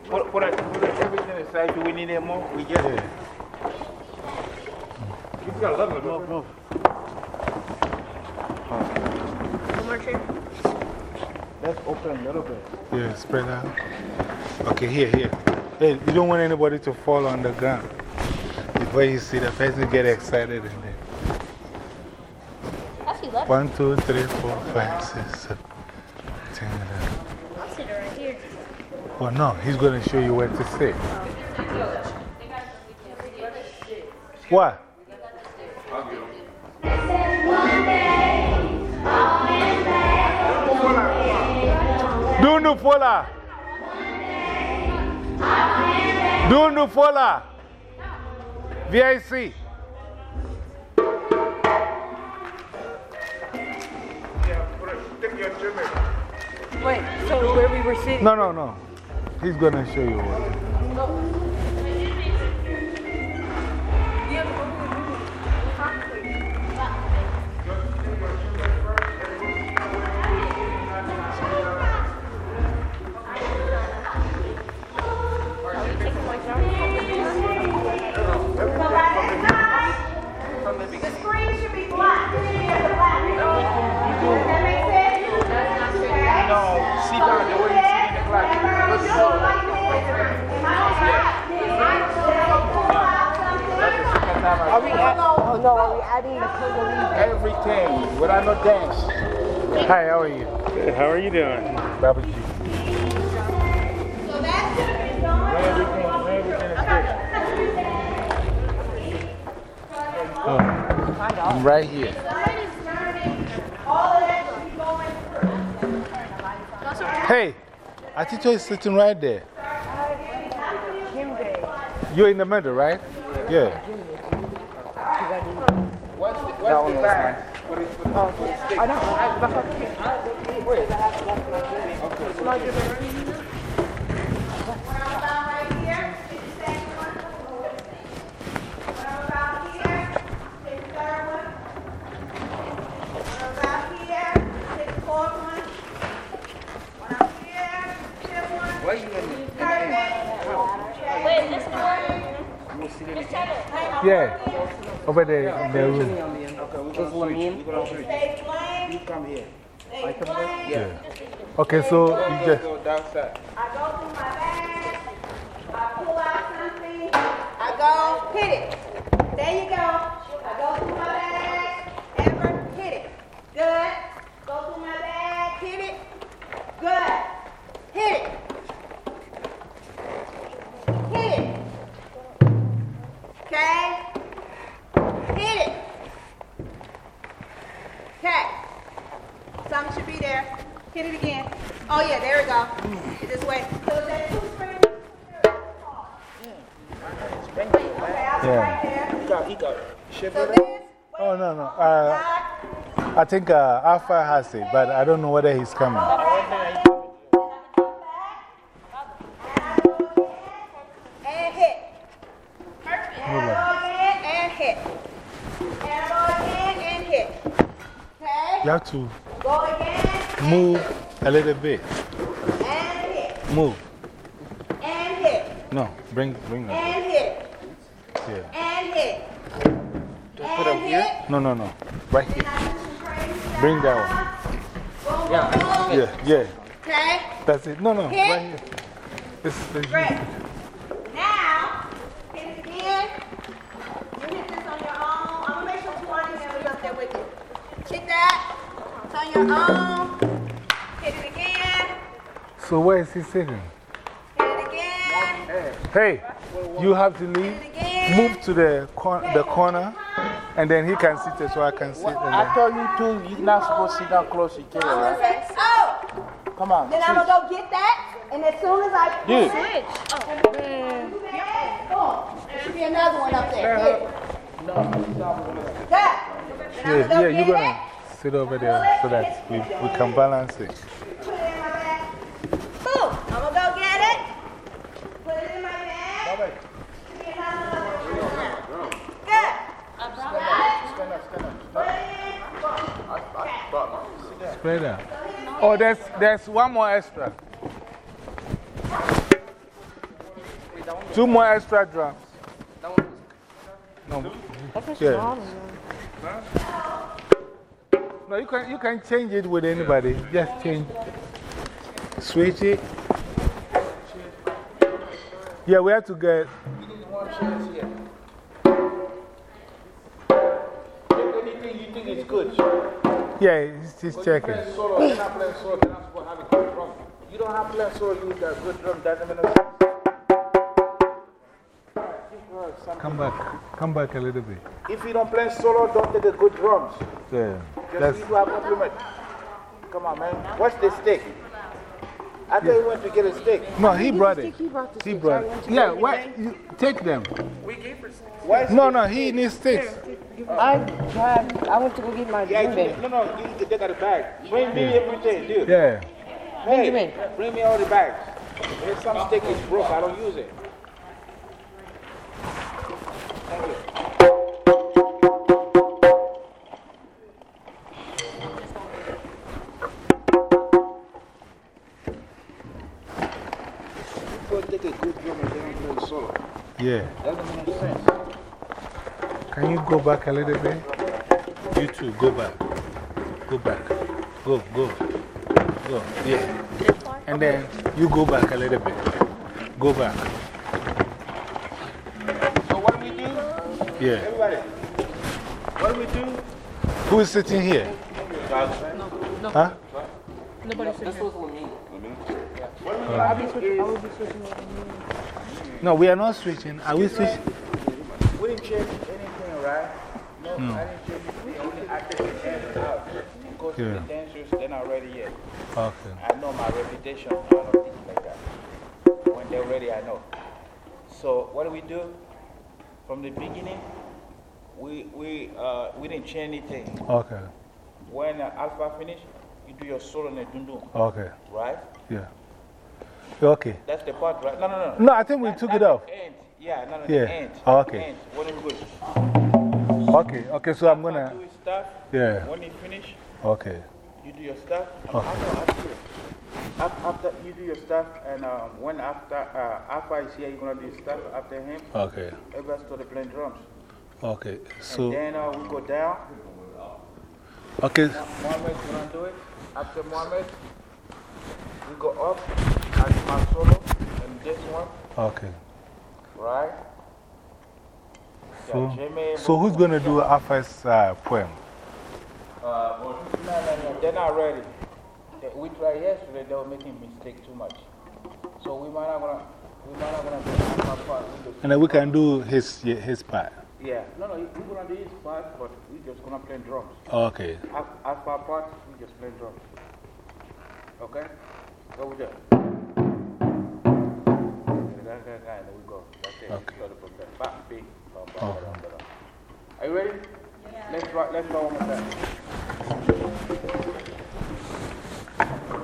Put, put, it, put it everything aside. Do we need any more? We get it. You got a level. No, no. One more chair. Let's open a little bit. Yeah, spread out. Okay, here, here. Hey, you don't want anybody to fall on the ground. Before you see the person get excited and then. Actually, left. One, two, three, four, five, six, seven, ten, eleven. I'll sit right here. Oh, no, he's going to show you where to sit. Oh. What? Dundu Fola. Dundu Fola. VIC. Wait, so where we were sitting? No, no, no. He's going to show you what. Oh. Are we add, oh no, are we adding the Congolese? Everything, without no dance. Hi, how are you? Good. How are you doing? Baba G. Oh, I'm right here. Hey, Atito is sitting right there. You're in the middle, right? Yeah. That one was nice. I know. Wait, this one? This channel. Yeah. Over there in the room. You come here. I come here? Yeah. Okay, so you just. Go downstairs. I go, hit it. There you go. I go through my bag. Ever, hit it. Good. Go through my bag, hit it. Good. Hit it. Hit it. Okay. Hit it. Okay. Something should be there. Hit it again. Oh yeah, there we go. It's this way. So is that two springs? Okay, I'll be Yeah. right there. He got, he got. Shift So it this Oh, no, no. Uh, I think uh, Alpha has it, but I don't know whether he's coming. and You have to move a little bit. and hit. Move. And hit. No, bring, bring it. And hit. Yeah. And hit. Put And hit. No, no, no. Right here. Bring that one. Yeah, yeah. Okay? That's it. No, no. Right here. This, this, Great. Now, hit it again. You hit this on your own. I'm going to make sure Tawani is up there with you. Hit that. It's on your own. Hit it again. So where is he sitting? Hit it again. Hey, you have to leave. Move to the, cor the corner, and then he can sit there so I can sit. And I told you to, you're not supposed to sit down close to each other, right? going oh. Come on. Then I'm going to go get that. And as soon as I Dude. switch, oh, man. Boom. There should be another one up there. Hit it. Good. yeah, yeah, you're going to sit over there so that we, we can balance it. Boom. I'm going to go get it. Put it in my bag. Give me another one. Good. Spread. Oh, there's, there's one more extra. Two more extra drums. No. Yeah. No, you can, you can change it with anybody. Just change. Switch it. Yeah, we have to get. Anything you think is good. Yeah, he's, he's checking. Solo, you're solo, you're not supposed to have a good drum. You don't have playing solo, you got good drum, doesn't make sense. Come back. Come back a little bit. If you don't play solo, don't take a good drums. Yeah. Just That's, need to have compliment. Come on, man. What's the stick? I thought you went to get a stick. no, he brought it. He brought it. Yeah, why, you, take them. We gave him. No, no, he needs sticks. I had, I went to go get my Yeah, green no, no, you need to take out the bag. Bring me everything, dude. Yeah. Hey, bring me all the bags. There's some stick is broke, I don't use it. Thank you. People take a good drum and they don't play solo. Yeah. Can you go back a little bit? You too, go back. Go back. Go, go. Go, yeah. And then you go back a little bit. Go back. So what do we do? Yeah. Everybody, what do we do? Who is sitting here? No. Huh? Nobody's sitting here. Uh, I'll be switching. I will be switching with you. No, we are not switching. Are we switching? We didn't change anything, right? No, No. I didn't change anything. Only acted the dance out. Because Yeah. the dancers, they're not ready yet. Okay. I know my reputation. I don't teach like that. When they're ready, I know. So, what do we do? From the beginning, we, we, uh, we didn't change anything. Okay. When uh, Alpha finish, you do your solo and dundun. Okay. Right? Yeah. Okay. That's the part, right? No, no, no. No, I think we took it off. End. Yeah, no, no, Yeah. the end. Oh, okay. End. When we go. Okay, okay, so I'm gonna. do his stuff. Yeah. When he finish, Okay. you do your stuff. Oh. After, you do your stuff, and um, when after uh, Alpha is here, you're gonna do your stuff after him. Okay. Everybody started playing drums. Okay. and So, then uh, we go down. okay. Mohammed's gonna do it. After Mohammed, we go up as my solo, and this one, Okay. right? So, Yeah, Jimmy, so who's gonna do Alpha's uh, poem? Uh, no, no, no, they're not ready. They, we tried yesterday, they were making mistake too much. So we might not gonna, we might not gonna do our part. And then we can do his, his part. yeah, no, no, we're gonna do his part, but we just gonna play drums. Okay. As, as for our part, we just play drums. Okay? What we do? And we go. That's it. Okay. Start from there. Back, big, bam, bam, Oh. Are you ready? Yeah. Let's try, let's try one more time. Thank you.